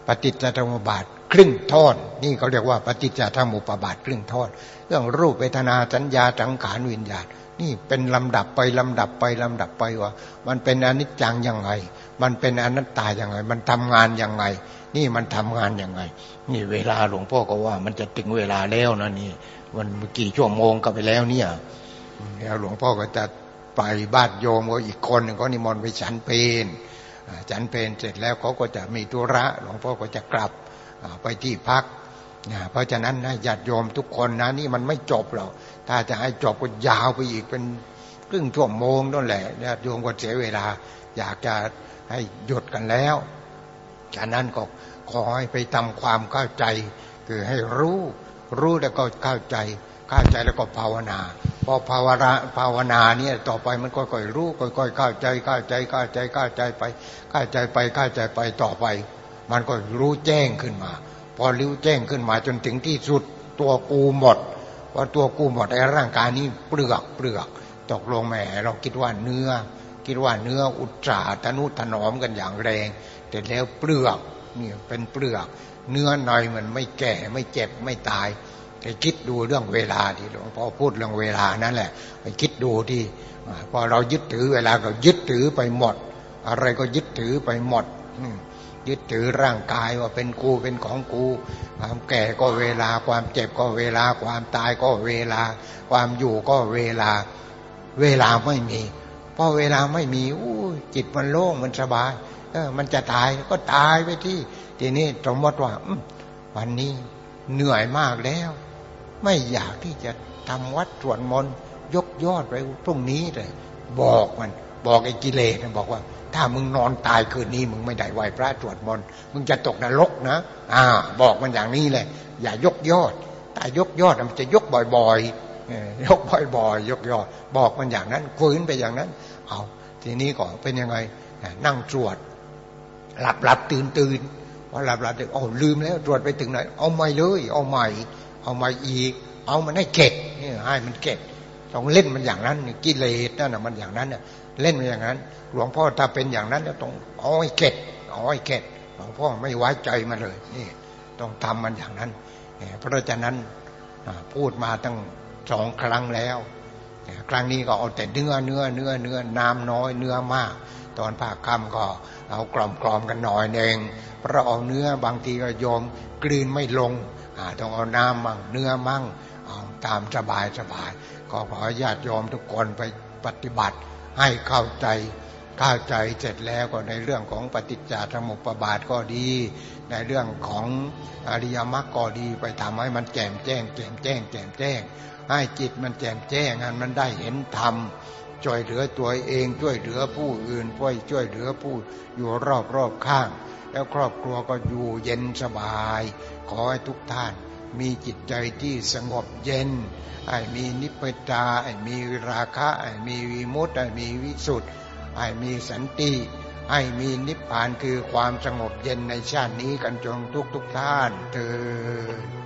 ปฏิจจสมุปบาทครึ่งทอดนี่เขาเรียกว่าปฏิจจสมุปบาทครึ่งทอดเรื่องรูปเวทนาสัญญาสังขารวิญญาณนี่เป็นลำดับไปลำดับไปลำดับไปว่า มันเป็นอนิจจังยังไง มันเป็นอนัตตาอยังไง มันทำงานอยังไง นี่มันทำงานอยังไง นี่เวลาหลวงพ่อก็ว่า มันจะถึงเวลาแล้วนะนี่มันกี่ชั่วโมงก็ไปแล้วเนี่ยแล้วหลวงพ่อก็จะไปบ้านโยมก็อีกคนหนึ่งก็นิมนต์ไปฉันเพนฉันเพนเสร็จแล้วเขาก็จะมีธุระหลวงพ่อก็จะกลับไปที่พักเพราะฉะนั้นนะญาติโยมทุกคนนะนี่มันไม่จบหรอกถ้าจะให้จบก็ยาวไปอีกเป็นครึ่งชั่วโมงนั่นแหละญาติโยมก็เสียเวลา อยากจะให้หยุดกันแล้ว ฉะนั้นก็ขอให้ไปทำความเข้าใจ คือให้รู้ รู้แล้วก็เข้าใจ เข้าใจแล้วก็ภาวนา พอภาวนาภาวนาเนี่ยต่อไปมันก็ค่อยรู้ค่อยๆเข้าใจเข้าใจเข้าใจเข้าใจไปเข้าใจไปเข้าใจไปต่อไป มันก็รู้แจ้งขึ้นมา พอริ้แจ้งขึ้นมาจนถึงที่สุดตัวกูหมดพอตัวกูหมดไอ้ร่างกายนี้เปลือกเปลือก ตกลงแหมเราคิดว่าเนื้อ คิดว่าเนื้ออุจจาตนุถนอมกันอย่างแรง แต่แล้วเปลือกนี่เป็นเปลือก เนื้อในมันไม่แก่ไม่เจ็บไม่ตายไปคิดดูเรื่องเวลาที่หลวงพ่อพูดเรื่องเวลานั่นแหละไปคิดดูที่พอเรายึดถือเวลาก็ยึดถือไปหมด อะไรก็ยึดถือไปหมดยึดถือร่างกายว่าเป็นกูเป็นของกูความแก่ก็เวลา ความเจ็บก็เวลา ความตายก็เวลา ความอยู่ก็เวลา เวลาไม่มี พอเวลาไม่มีอู้จิตมันโล่งมันสบายเออมันจะตายก็ตายไปที่ ทีนี้สมมติว่าวันนี้เหนื่อยมากแล้ว ไม่อยากที่จะทำวัดสวดมนต์ยกยอดไปพรุ่งนี้เลยบอกมัน บอกไอ้กิเลสบอกว่า ถ้ามึงนอนตายคืนนี้ มึงไม่ได้ไหวพระสวดมนต์มึงจะตกนรกนะ อ่า บอกมันอย่างนี้เลยอย่ายกยอดแต่ยกยอดมันจะยกบ่อยๆ ยกบ่อยๆยกยอดบอกมันอย่างนั้นฝืนไปอย่างนั้น เอาทีนี้ก็เป็นยังไงนั่งตรวจ หลับหลับตื่นตื่นว่าหลับหลับเด็กโอ้ลืมแล้วตรวจไปถึงไหนเอาใหม่เลย เอาใหม่ เอาใหม่อีก เอามันให้เก็ดนี่ให้มันเก็ดต้องเล่นมันอย่างนั้นกิเลสนั่นนะมันอย่างนั้นเล่นมันอย่างนั้น หลวงพ่อถ้าเป็นอย่างนั้นจะต้องเอาให้เก็ดเอาให้เก็ดหลวงพ่อไม่ไว้ใจมันเลยนี่ต้องทำมันอย่างนั้นเพราะฉะนั้นพูดมาตั้ง สองครั้งแล้ว ครั้งนี้ก็เอาแต่เนื้อเนื้อเนื้อเนื้อน้ำน้อยเนื้อมาก ตอนภาคค่ำก็เอากล่อมกล่อมกันหน่อยเองเพราะเอาเนื้อบางทีก็โยมกลืนไม่ลงต้องเอาน้ำมั่งเนื้อมั่งเอาตามสบายสบาย ก็ขอญาติโยมทุกคนไปปฏิบัติให้เข้าใจเข้าใจเสร็จแล้วก็ในเรื่องของปฏิจจสมุปบาทก็ดี ในเรื่องของอริยมรรคก็ดีไปทำให้มันแจ่มแจ้งแจ่มแจ้งแจ่มแจ้ง ให้จิตมันแจ่มแจ้งมันได้เห็นธรรมช่วยเหลือตัวเองช่วยเหลือผู้อื่นช่วยช่วยเหลือผู้อยู่รอบรอบข้าง แล้วครอบครัวก็อยู่เย็นสบาย ขอให้ทุกท่านมีจิตใจที่สงบเย็นไอ้มีนิพพตาไอ้มีราคะไอ้มีวิมุตติไอ้มีวิสุทธิ์ไอ้มีสันติไอ้มีนิพพานคือความสงบเย็นในชาตินี้กันจงทุกทุกท่านเถิด